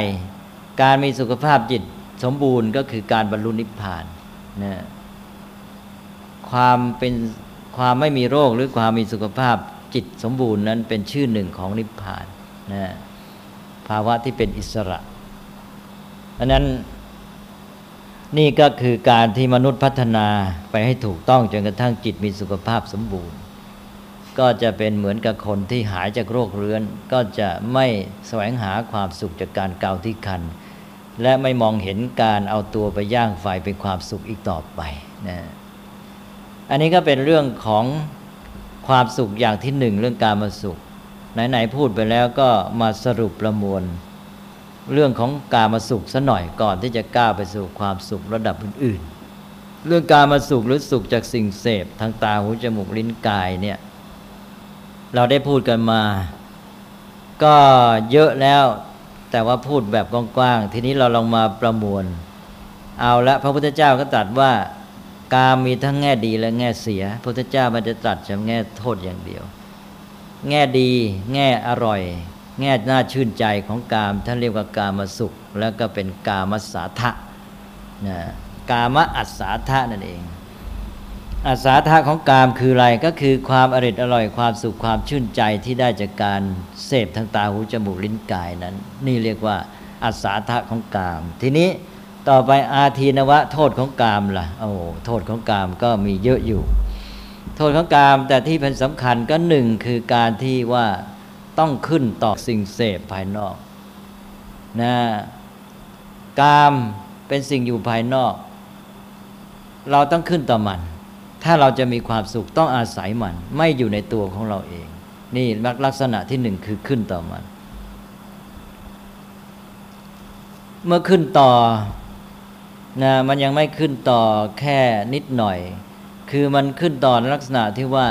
การมีสุขภาพจิตสมบูรณ์ก็คือการบรรลุนิพพานนะ ความเป็นความไม่มีโรคหรือความมีสุขภาพจิตสมบูรณ์นั้นเป็นชื่อหนึ่งของนิพพานนะภาวะที่เป็นอิสระอันนั้นนี่ก็คือการที่มนุษย์พัฒนาไปให้ถูกต้องจนกระทั่งจิตมีสุขภาพสมบูรณ์ ก็จะเป็นเหมือนกับคนที่หายจากโรคเรื้อน ก็จะไม่แสวงหาความสุขจากการเกาที่คัน และไม่มองเห็นการเอาตัวไปย่างไฟเป็นความสุขอีกต่อไปนะ อันนี้ก็เป็นเรื่องของความสุขอย่างที่หนึ่งเรื่องการมาสุข ไหนๆพูดไปแล้วก็มาสรุปประมวล เรื่องของการมาสุขซะหน่อยก่อนที่จะก้าวไปสู่ความสุขระดับอื่นๆ เรื่องการมาสุขหรือสุขจากสิ่งเสพทางตาหูจมูกลิ้นกายเนี่ยเราได้พูดกันมา ก็เยอะแล้วแต่ว่าพูดแบบกว้างๆทีนี้เราลองมาประมวล เอาละพระพุทธเจ้าก็ตรัสว่า กามมีทั้งแง่ดีและแง่เสียพระพุทธเจ้ามันจะตรัสเฉพาะแง่โทษอย่างเดียว แง่ดี แง่อร่อย แง่น่าชื่นใจของกามท่านเรียกว่ากามสุข แล้วก็เป็นกามสาทะนะกามอัศาทะนั่นเองอัศสาทะของกามคืออะไรก็คือความอริดอร่อยความสุขความชื่นใจที่ได้จากการเสพทางตาหูจมูกลิ้นกายนั้น นี่เรียกว่าอัศสาทะของกาม ทีนี้ ต่อไปอาทีนวะ โทษของกามล่ะโอ้โทษของกามก็มีเยอะอยู่ โทษของกามแต่ที่เป็นสำคัญก็หนึ่งคือการที่ว่าต้องขึ้นต่อสิ่งเสพภายนอกนะกามเป็นสิ่งอยู่ภายนอก เราต้องขึ้นต่อมัน ถ้าเราจะมีความสุขต้องอาศัยมัน ไม่อยู่ในตัวของเราเอง นี่ลักษณะที่หนึ่งคือขึ้นต่อมัน เมื่อขึ้นต่อ นะมันยังไม่ขึ้นต่อแค่นิดหน่อย คือมันขึ้นต่อนลักษณะที่ว่า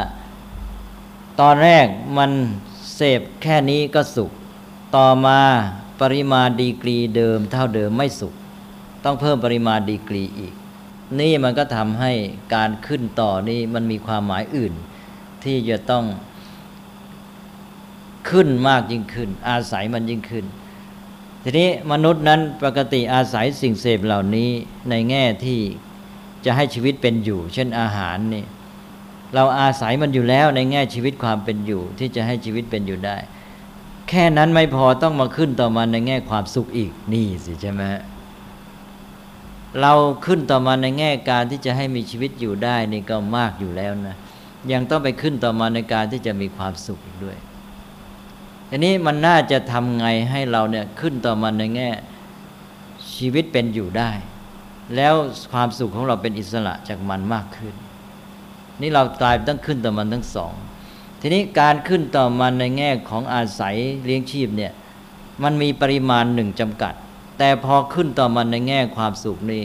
ตอนแรกมันเสพแค่นี้ก็สุข ต่อมาปริมาณดีกรีเดิม เท่าเดิมไม่สุข ต้องเพิ่มปริมาณดีกรีอีก นี่มันก็ทำให้การขึ้นต่อนี่มันมีความหมายอื่น ที่จะต้องขึ้นมากยิ่งขึ้น อาศัยมันยิ่งขึ้น ทีนี้มนุษย์นั้นปกติอาศัยสิ่งเสพเหล่านี้ในแง่ที่จะให้ชีวิตเป็นอยู่ เช่นอาหารนี่เราอาศัยมันอยู่แล้วในแง่ชีวิตความเป็นอยู่ ที่จะให้ชีวิตเป็นอยู่ได้ แค่นั้นไม่พอต้องมาขึ้นต่อมาในแง่ความสุขอีกนี่สิใช่ไหมเราขึ้นต่อมาในแง่การที่จะให้มีชีวิตอยู่ได้นี่ก็มากอยู่แล้วนะยังต้องไปขึ้นต่อมาในการที่จะมีความสุขอีกด้วย ทีนี้มันน่าจะทำไงให้เราเนี่ยขึ้นต่อมาในแง่ ชีวิตเป็นอยู่ได้ แล้วความสุขของเราเป็นอิสระจากมันมากขึ้น นี่เรากลายต้องขึ้นต่อมันทั้งสอง ทีนี้การขึ้นต่อมันในแง่ของอาศัยเลี้ยงชีพเนี่ยมันมีปริมาณหนึ่งจำกัด แต่พอขึ้นต่อมันในแง่ความสุขนี่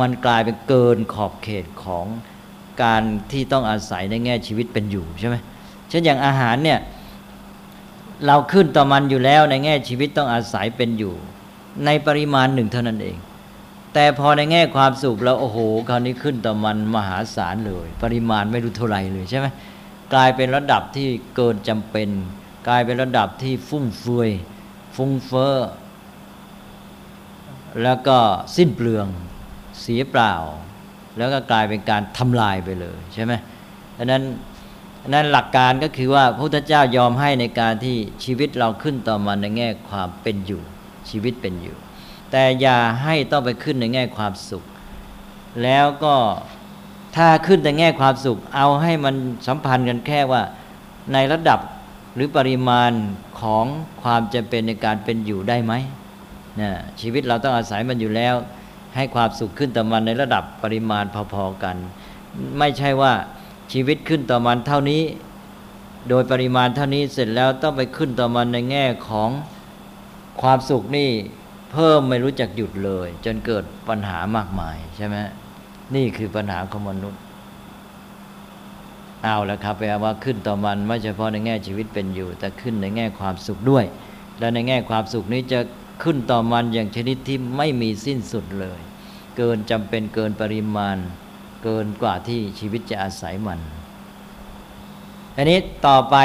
มันกลายเป็นเกินขอบเขตของการที่ต้องอาศัยในแง่ชีวิตเป็นอยู่ใช่ไหมเช่นอย่างอาหารเนี่ย เราขึ้นต่อมันอยู่แล้วในแง่ชีวิตต้องอาศัยเป็นอยู่ ในปริมาณหนึ่งเท่านั้นเอง แต่พอในแง่ความสุขแล้วโอ้โหคราวนี้ขึ้นต่อมันมหาศาลเลย ปริมาณไม่รู้เท่าไหร่เลยใช่ไหมกลายเป็นระดับที่เกินจำเป็น กลายเป็นระดับที่ฟุ่มเฟือยฟุ้งเฟ้อแล้วก็สิ้นเปลืองเสียเปล่า แล้วก็กลายเป็นการทำลายไปเลยใช่ไหมดังนั้น นั้นหลักการก็คือว่าพระพุทธเจ้ายอมให้ในการที่ชีวิตเราขึ้นต่อมาในแง่ความเป็นอยู่ ชีวิตเป็นอยู่ แต่อย่าให้ต้องไปขึ้นในแง่ความสุข แล้วก็ถ้าขึ้นแต่แง่ความสุข เอาให้มันสัมพันธ์กันแค่ว่าในระดับหรือปริมาณของความจำเป็นในการเป็นอยู่ได้ไหมนะชีวิตเราต้องอาศัยมันอยู่แล้ว ให้ความสุขขึ้นต่อมันในระดับปริมาณพอๆกัน ไม่ใช่ว่า ชีวิตขึ้นต่อมันเท่านี้ โดยปริมาณเท่านี้เสร็จแล้วต้องไปขึ้นต่อมันในแง่ของความสุขนี่เพิ่มไม่รู้จักหยุดเลย จนเกิดปัญหามากมายใช่ไหมนี่คือปัญหาของมนุษย์เอาแล้วครับแปลว่าขึ้นต่อมันไม่เฉพาะในแง่ชีวิตเป็นอยู่ แต่ขึ้นในแง่ความสุขด้วย และในแง่ความสุขนี้จะขึ้นต่อมันอย่างชนิดที่ไม่มีสิ้นสุดเลย เกินจำเป็นเกินปริมาณ เกินกว่าที่ชีวิตจะอาศัยมันอันนี้ต่อไป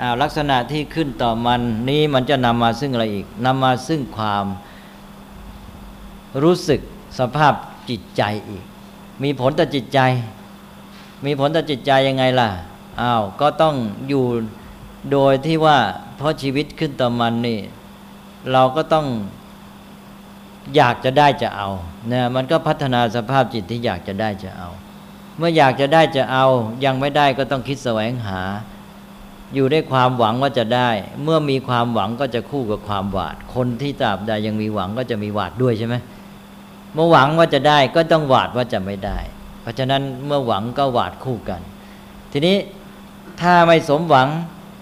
อาลักษณะที่ขึ้นต่อมันนี้มันจะนำมาซึ่งอะไรอีกนำมาซึ่งความรู้สึกสภาพจิตใจอีก มีผลต่อจิตใจ มีผลต่อจิตใจยังไงล่ะอ้าวก็ต้องอยู่โดยที่ว่าเพราะชีวิตขึ้นต่อมันนี่ เราก็ต้องอยากจะได้จะเอานะมันก็พัฒนาสภาพจิตที่อยากจะได้จะเอา เมื่ออยากจะได้จะเอา ยังไม่ได้ก็ต้องคิดแสวงหา อยู่ด้วยความหวังว่าจะได้ เมื่อมีความหวังก็จะคู่กับความหวาด คนที่ตราบใดยังมีหวังก็จะมีหวาดด้วยใช่ไหมเมื่อหวังว่าจะได้ก็ต้องหวาดว่าจะไม่ได้ เพราะฉะนั้นเมื่อหวังก็หวาดคู่กัน ทีนี้ถ้าไม่สมหวัง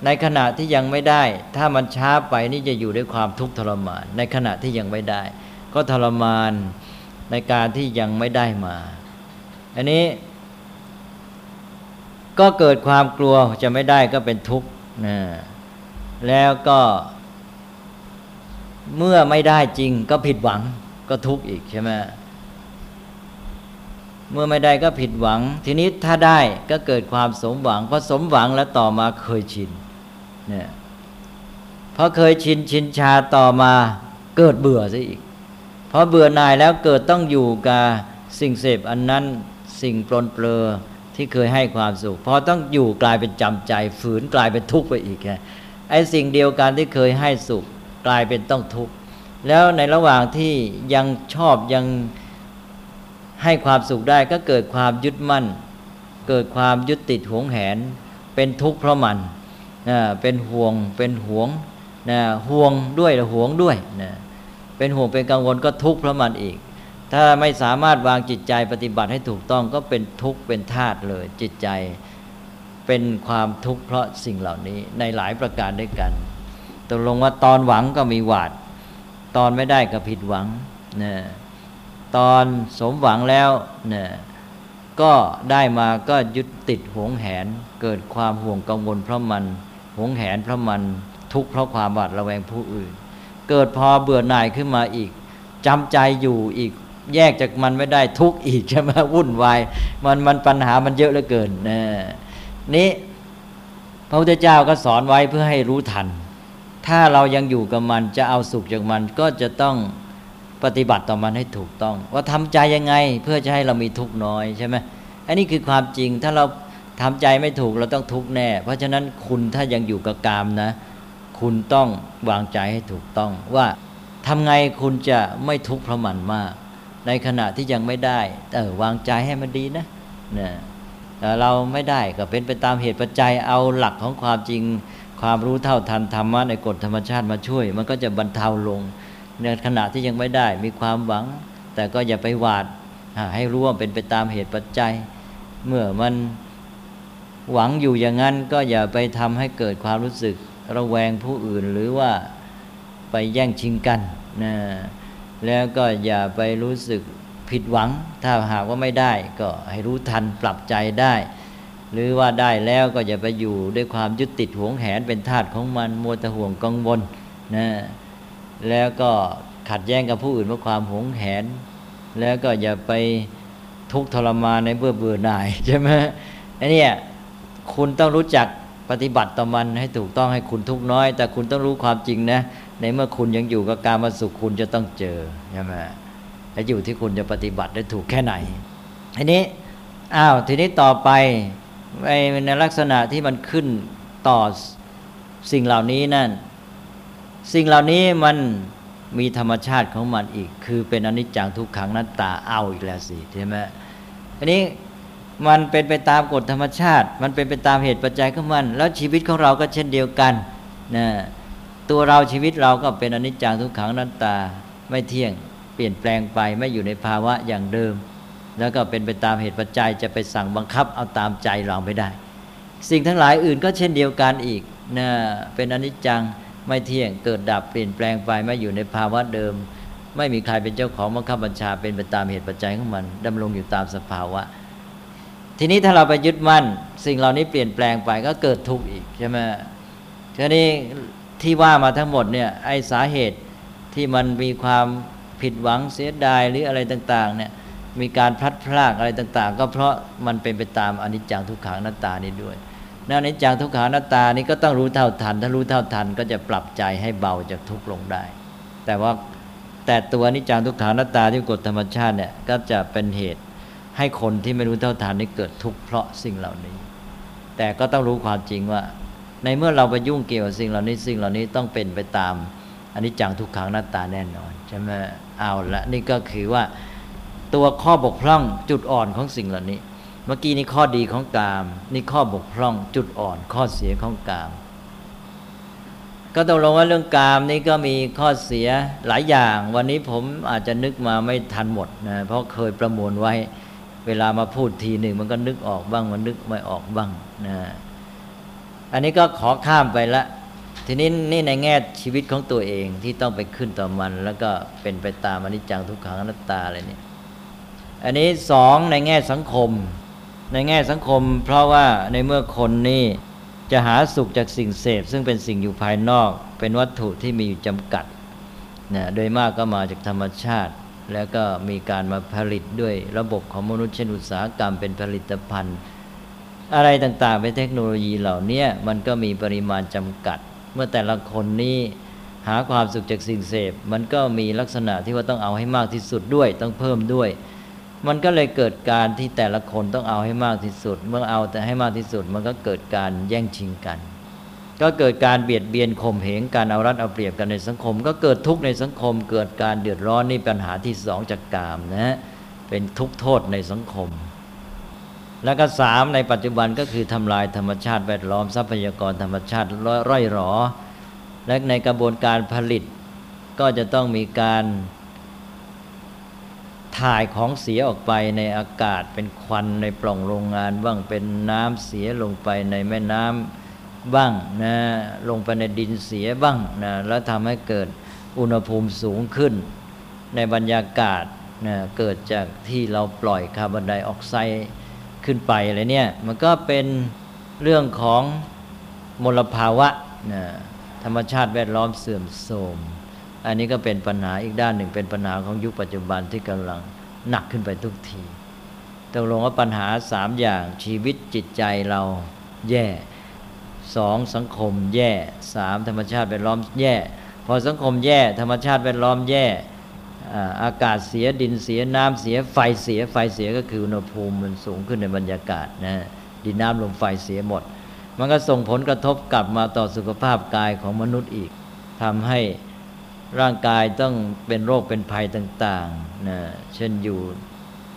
ในขณะที่ยังไม่ได้ ถ้ามันช้าไปนี่จะอยู่ด้วยความทุกข์ทรมาน ในขณะที่ยังไม่ได้ ก็ทรมานในการที่ยังไม่ได้มา อันนี้ ก็เกิดความกลัวจะไม่ได้ก็เป็นทุกข์นะแล้วก็เมื่อไม่ได้จริงก็ผิดหวังก็ทุกข์อีกใช่ไหมเมื่อไม่ได้ก็ผิดหวัง ทีนี้ถ้าได้ก็เกิดความสมหวังพอสมหวังแล้วต่อมาเคยชินเนี่ยพอเคยชินชินชาต่อมาเกิดเบื่อซะอีกพอเบื่อหน่ายแล้วเกิดต้องอยู่กับสิ่งเสพอันนั้นสิ่งปลนเปลือ ที่เคยให้ความสุขพอต้องอยู่กลายเป็นจำใจ ฝืนกลายเป็นทุกข์ไปอีกไงไอ้สิ่งเดียวกันที่เคยให้สุขกลายเป็นต้องทุกข์แล้วในระหว่างที่ยังชอบยังให้ความสุขได้ก็เกิดความยึดมั่น เกิดความยึดติดหวงแหน เป็นทุกข์เพราะมันนะเป็นห่วงเป็นห่วงนะห่วงด้วยห่วงด้วยนะเป็นห่วงเป็นกังวลก็ทุกข์เพราะมันอีก ถ้าไม่สามารถวางจิตใจปฏิบัติให้ถูกต้องก็เป็นทุกข์เป็นธาตุเลย จิตใจเป็นความทุกข์เพราะสิ่งเหล่านี้ในหลายประการด้วยกันตกลงว่าตอนหวังก็มีหวาด ตอนไม่ได้ก็ผิดหวังนะตอนสมหวังแล้วเนี่ยก็ได้มาก็ยึดติดหวงแหน เกิดความห่วงกังวลเพราะมันหวงแหนเพราะมันทุกข์เพราะความหวาดระแวงผู้อื่น เกิดพอเบื่อหน่ายขึ้นมาอีกจำใจอยู่อีก แยกจากมันไม่ได้ทุกข์อีกใช่ไหมวุ่นวายมันมันปัญหามันเยอะเหลือเกินนะนี้พระพุทธเจ้าก็สอนไว้เพื่อให้รู้ทัน ถ้าเรายังอยู่กับมันจะเอาสุขจากมันก็จะต้องปฏิบัติต่อมันให้ถูกต้อง ว่าทำใจยังไงเพื่อจะให้เรามีทุกข์น้อยใช่ไหมอันนี้คือความจริงถ้าเราทำใจไม่ถูกเราต้องทุกข์แน่ เพราะฉะนั้นคุณถ้ายังอยู่กับกามนะ คุณต้องวางใจให้ถูกต้องว่าทำไงคุณจะไม่ทุกข์เพราะมันมาก ในขณะที่ยังไม่ได้เออวางใจให้มันดีนะนะแต่เราไม่ได้ก็เป็นไปตามเหตุปัจจัยเอาหลักของความจริง ความรู้เท่าทันธรรมะในกฎธรรมชาติมาช่วย มันก็จะบรรเทาลง ในขณะที่ยังไม่ได้มีความหวัง แต่ก็อย่าไปหวาดให้รู้ว่าเป็นไปตามเหตุปัจจัย เมื่อมันหวังอยู่อย่างนั้นก็อย่าไปทำให้เกิดความรู้สึกระแวงผู้อื่นหรือว่าไปแย่งชิงกันนะ แล้วก็อย่าไปรู้สึกผิดหวัง ถ้าหากว่าไม่ได้ ก็ให้รู้ทันปรับใจได้ หรือว่าได้แล้วก็อย่าไปอยู่ด้วยความยึดติดหวงแหนเป็นทาสของมันมัวแต่ห่วงกังวลนะแล้วก็ขัดแย้งกับผู้อื่นเพราะความหวงแหน แล้วก็อย่าไปทุกข์ทรมานในเบื่อเบื่อหน่ายใช่ไหมไอ้นี่คุณต้องรู้จักปฏิบัติต่อมันให้ถูกต้องให้คุณทุกน้อย แต่คุณต้องรู้ความจริงนะ ในเมื่อคุณยังอยู่กับการมาสุขคุณจะต้องเจอใช่ไหมและอยู่ที่คุณจะปฏิบัติได้ถูกแค่ไหนทีนี้อ้าวทีนี้ต่อไปในลักษณะที่มันขึ้นต่อสิ่งเหล่านี้นั่น สิ่งเหล่านี้มันมีธรรมชาติของมันอีก คือเป็นอนิจจังทุกขังนัตตาเอาอีกแล้วสิใช่ไหมอันนี้มันเป็นไปตามกฎธรรมชาติ มันเป็นไปตามเหตุปัจจัยของมัน แล้วชีวิตของเราก็เช่นเดียวกันนะ ตัวเราชีวิตเราก็เป็นอนิจจังทุกขังนัตตาไม่เที่ยงเปลี่ยนแปลงไปไม่อยู่ในภาวะอย่างเดิม แล้วก็เป็นไปตามเหตุปัจจัยจะไปสั่งบังคับเอาตามใจเราไม่ได้ สิ่งทั้งหลายอื่นก็เช่นเดียวกันอีกนะเป็นอนิจจังไม่เที่ยงเกิดดับเปลี่ยนแปลงไปไม่อยู่ในภาวะเดิม ไม่มีใครเป็นเจ้าของบังคับบัญชาเป็นไปตามเหตุปัจจัยของมันดำรงอยู่ตามสภาวะ ทีนี้ถ้าเราไปยึดมั่น สิ่งเหล่านี้เปลี่ยนแปลงไปก็เกิดทุกข์อีกใช่ไหมทีนี้ ที่ว่ามาทั้งหมดเนี่ยไอสาเหตุที่มันมีความผิดหวังเสียดายหรืออะไรต่าง ๆ เนี่ยมีการพลัดพรากอะไรต่าง ๆ ก็เพราะมันเป็นไปตามอนิจจังทุกขังนัตตานี้ด้วยนั่นนิจจังทุกขานัตตานี้ก็ต้องรู้เท่าทัน ถ้ารู้เท่าทันก็จะปรับใจให้เบาจากทุกข์ลงได้ แต่ว่าแต่ตัวนิจจังทุกขานัตตาที่กฎธรรมชาติเนี่ยก็จะเป็นเหตุให้คนที่ไม่รู้เท่าทันนี้เกิดทุกข์เพราะสิ่งเหล่านี้ แต่ก็ต้องรู้ความจริงว่า ในเมื่อเราไปยุ่งเกี่ยวกับสิ่งเหล่านี้สิ่งเหล่านี้ต้องเป็นไปตามอนิจจังทุกขังนัตตาแน่นอนใช่ไหมเอาละนี่ก็คือว่าตัวข้อบกพร่องจุดอ่อนของสิ่งเหล่านี้ เมื่อกี้นี่ข้อดีของกาม นี่ข้อบกพร่องจุดอ่อน ข้อเสียของกาม ก็ต้องลงว่าเรื่องกามนี่ก็มีข้อเสียหลายอย่าง วันนี้ผมอาจจะนึกมาไม่ทันหมดนะเพราะเคยประมวลไว้ เวลามาพูดทีหนึ่งมันก็นึกออกบ้างมันนึกไม่ออกบ้างนะ อันนี้ก็ขอข้ามไปละ ทีนี้นี่ในแง่ชีวิตของตัวเองที่ต้องไปขึ้นต่อมัน แล้วก็เป็นไปตามอนิจจังทุกขังอนัตตาอะไรเนี่ยอันนี้สองในแง่สังคม ในแง่สังคม เพราะว่าในเมื่อคนนี่จะหาสุขจากสิ่งเสพ ซึ่งเป็นสิ่งอยู่ภายนอก เป็นวัตถุที่มีอยู่จำกัดนะโดยมากก็มาจากธรรมชาติ แล้วก็มีการมาผลิตด้วยระบบของมนุษย์เช่นอุตสาหกรรมเป็นผลิตภัณฑ์ อะไรต่างๆ เป็นเทคโนโลยีเหล่านี้มันก็มีปริมาณจำกัด เมื่อแต่ละคนนี้หาความสุขจากสิ่งเสพ มันก็มีลักษณะที่ว่าต้องเอาให้มากที่สุดด้วย ต้องเพิ่มด้วย มันก็เลยเกิดการที่แต่ละคนต้องเอาให้มากที่สุด เมื่อเอาแต่ให้มากที่สุด มันก็เกิดการแย่งชิงกัน ก็เกิดการเบียดเบียนข่มเหงการเอารัดเอาเปรียบกันในสังคม ก็เกิดทุกข์ในสังคม เกิดการเดือดร้อนนี่ปัญหาที่สองจากกามนะเป็นทุกข์โทษในสังคม แล้วก็สามในปัจจุบันก็คือทำลายธรรมชาติแวดล้อมทรัพยากรธรรมชาติร่อยหรอ และในกระบวนการผลิต ก็จะต้องมีการถ่ายของเสียออกไปในอากาศเป็นควันในปล่องโรงงานบ้างเป็นน้ำเสียลงไปในแม่น้ำบ้างนะลงไปในดินเสียบ้างนะแล้วทำให้เกิดอุณหภูมิสูงขึ้น ในบรรยากาศนะเกิดจากที่เราปล่อยคาร์บอนไดออกไซด์ ขึ้นไปอะไรเนี่ยมันก็เป็นเรื่องของมลภาวะนะธรรมชาติแวดล้อมเสื่อมโทรม อันนี้ก็เป็นปัญหาอีกด้านหนึ่งเป็นปัญหาของยุคปัจจุบันที่กำลังหนักขึ้นไปทุกทีตกลงว่าปัญหาสามอย่างชีวิตจิตใจเราแย่สองสังคมแย่สามธรรมชาติแวดล้อมแย่ พอสังคมแย่ ธรรมชาติแวดล้อมแย่ อากาศเสียดินเสียน้ำเสียไฟเสียไฟเสียก็คืออุณหภูมิมันสูงขึ้นในบรรยากาศนะดินน้ำลมไฟเสียหมด มันก็ส่งผลกระทบกลับมาต่อสุขภาพกายของมนุษย์อีกทำให้ร่างกายต้องเป็นโรคเป็นภัยต่างๆนะเช่นอยู่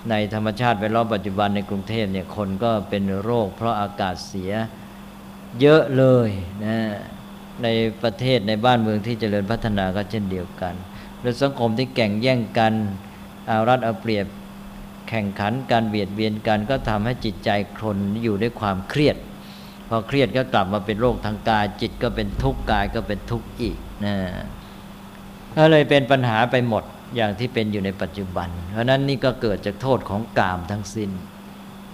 ในธรรมชาติแวดล้อมปัจจุบันในกรุงเทพเนี่ยคนก็เป็นโรค เพราะอากาศเสียเยอะเลยนะในประเทศในบ้านเมืองที่เจริญพัฒนาก็เช่นเดียวกัน โดยสังคมที่แข่งแย่งกันเอารัดเอาเปรียบแข่งขันการเบียดเบียนกันก็ทำให้จิตใจคนอยู่ด้วยความเครียด พอเครียดก็กลับมาเป็นโรคทางกาย จิตก็เป็นทุกข์กายก็เป็นทุกข์อีกนะก็เลยเป็นปัญหาไปหมดอย่างที่เป็นอยู่ในปัจจุบัน เพราะนั้นนี่ก็เกิดจากโทษของกามทั้งสิน้น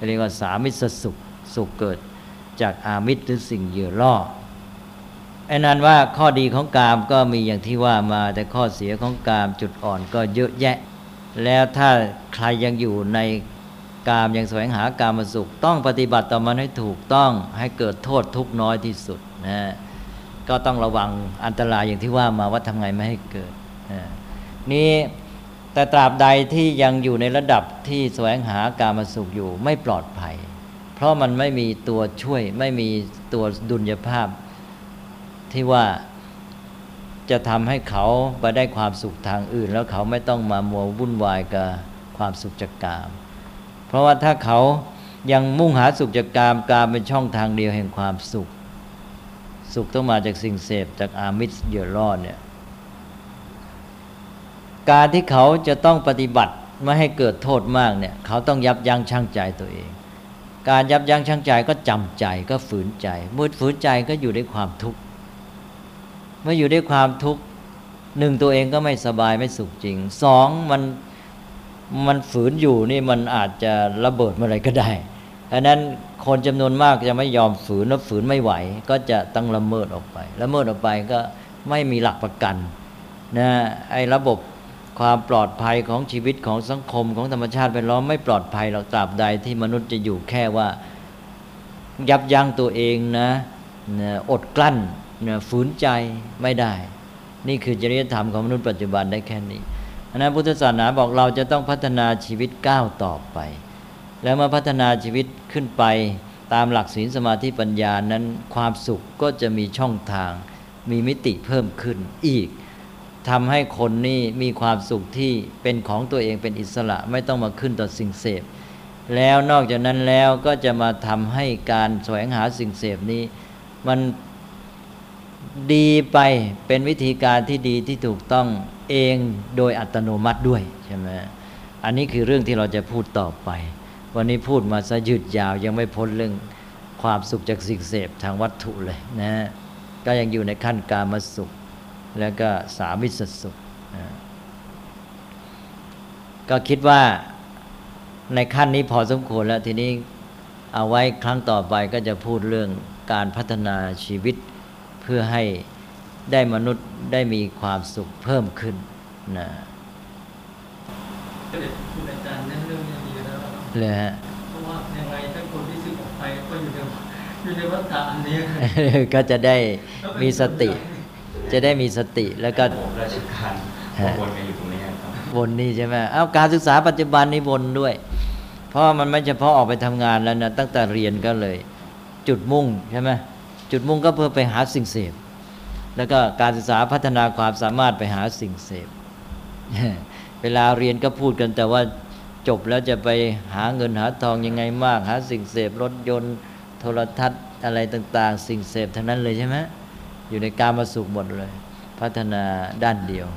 เรียกว่าสามิสสุขสุขเกิดจากอามิตรหรือสิ่งเยื่อล่อ ไอ้นั้นว่าข้อดีของกามก็มีอย่างที่ว่ามา แต่ข้อเสียของกามจุดอ่อนก็เยอะแยะ แล้วถ้าใครยังอยู่ในกามยังแสวงหากามสุข ต้องปฏิบัติต่อมันให้ถูกต้องให้เกิดโทษทุกน้อยที่สุดนะก็ต้องระวังอันตรายอย่างที่ว่ามาว่าทำไงไม่ให้เกิดนี่แต่ตราบใดที่ยังอยู่ในระดับที่แสวงหาการมาสุขอยู่ไม่ปลอดภัย เพราะมันไม่มีตัวช่วยไม่มีตัวดุลยภาพ ที่ว่าจะทำให้เขาไปได้ความสุขทางอื่น แล้วเขาไม่ต้องมามัววุ่นวายกับความสุขจากกาม เพราะว่าถ้าเขายังมุ่งหาสุขจากกามกามเป็นช่องทางเดียวแห่งความสุข สุขต้องมาจากสิ่งเสพจากอามิสเยื่อล่อเนี่ยการที่เขาจะต้องปฏิบัติไม่ให้เกิดโทษมากเนี่ยเขาต้องยับยั้งชั่งใจตัวเอง การยับยั้งชั่งใจก็จำใจก็ฝืนใจเมื่อฝืนใจก็อยู่ด้วยความทุกข์ เมื่ออยู่ด้วยความทุกข์หนึ่งตัวเองก็ไม่สบายไม่สุขจริงสองมันมันฝืนอยู่นี่มันอาจจะระเบิดเมื่อไรก็ได้อันนั้นคนจำนวนมากจะไม่ยอมฝืนแล้วฝืนไม่ไหว ก็จะต้องละเมิดออกไปละเมิดออกไปก็ไม่มีหลักประกันนะไอ้ระบบความปลอดภัยของชีวิตของสังคมของธรรมชาติเป็นล้อมไม่ปลอดภัยหรอกตราบใดที่มนุษย์จะอยู่แค่ว่า ยับยั้งตัวเองนะนะอดกลั้น ฝืนใจไม่ได้ นี่คือจริยธรรมของมนุษย์ปัจจุบันได้แค่นี้อันนั้นพุทธศาสนาบอกเราจะต้องพัฒนาชีวิตก้าวต่อไป แล้วมาพัฒนาชีวิตขึ้นไปตามหลักศีลสมาธิปัญญานั้นความสุขก็จะมีช่องทาง มีมิติเพิ่มขึ้นอีกทำให้คนนี่มีความสุขที่เป็นของตัวเองเป็นอิสระไม่ต้องมาขึ้นต่อสิ่งเสพ แล้วนอกจากนั้นแล้วก็จะมาทำให้การแสวงหาสิ่งเสพนี้ มัน ดีไปเป็นวิธีการที่ดีที่ถูกต้องเองโดยอัตโนมัติด้วยใช่ไหมอันนี้คือเรื่องที่เราจะพูดต่อไป วันนี้พูดมาซะยืดยาวยังไม่พ้นเรื่องความสุขจากสิ่งเสพทางวัตถุเลยนะฮะก็ยังอยู่ในขั้นการมาสุข แล้วก็สามิสสุขนะก็คิดว่าในขั้นนี้พอสมควรแล้วทีนี้เอาไว้ครั้งต่อไปก็จะพูดเรื่องการพัฒนาชีวิต เพื่อให้ได้มนุษย์ได้มีความสุขเพิ่มขึ้นนะก็เด็กคุณอาจารย์เน้นเรื่องนี้ดีแล้วเนาะเลยฮะเพราะว่ายังไงถ้าคนที่ซื้อออกไปก็อยู่ในอยู่ในวัฏฏะอันนี้ก็จะได้มีสติ จะได้มีสติแล้วก็ผมราชการฮะวนกันอยู่ตรงนี้ครับวนนี่ใช่ไหมเอาการศึกษาปัจจุบันนี่วนด้วย เพราะมันไม่เฉพาะออกไปทำงานแล้วนะตั้งแต่เรียนก็เลย จุดมุ่งใช่ไหม จุดมุ่งก็เพื่อไปหาสิ่งเสพ แล้วก็การศึกษาพัฒนาความสามารถไปหาสิ่งเสพ เวลาเรียนก็พูดกันแต่ว่าจบแล้วจะไปหาเงินหาทองยังไงมาก หาสิ่งเสพรถยนต์ โทรทัศน์อะไรต่าง ๆ สิ่งเสพทั้งนั้นเลยใช่ไหมอยู่ในการมาสุขหมดเลย พัฒนาด้านเดียว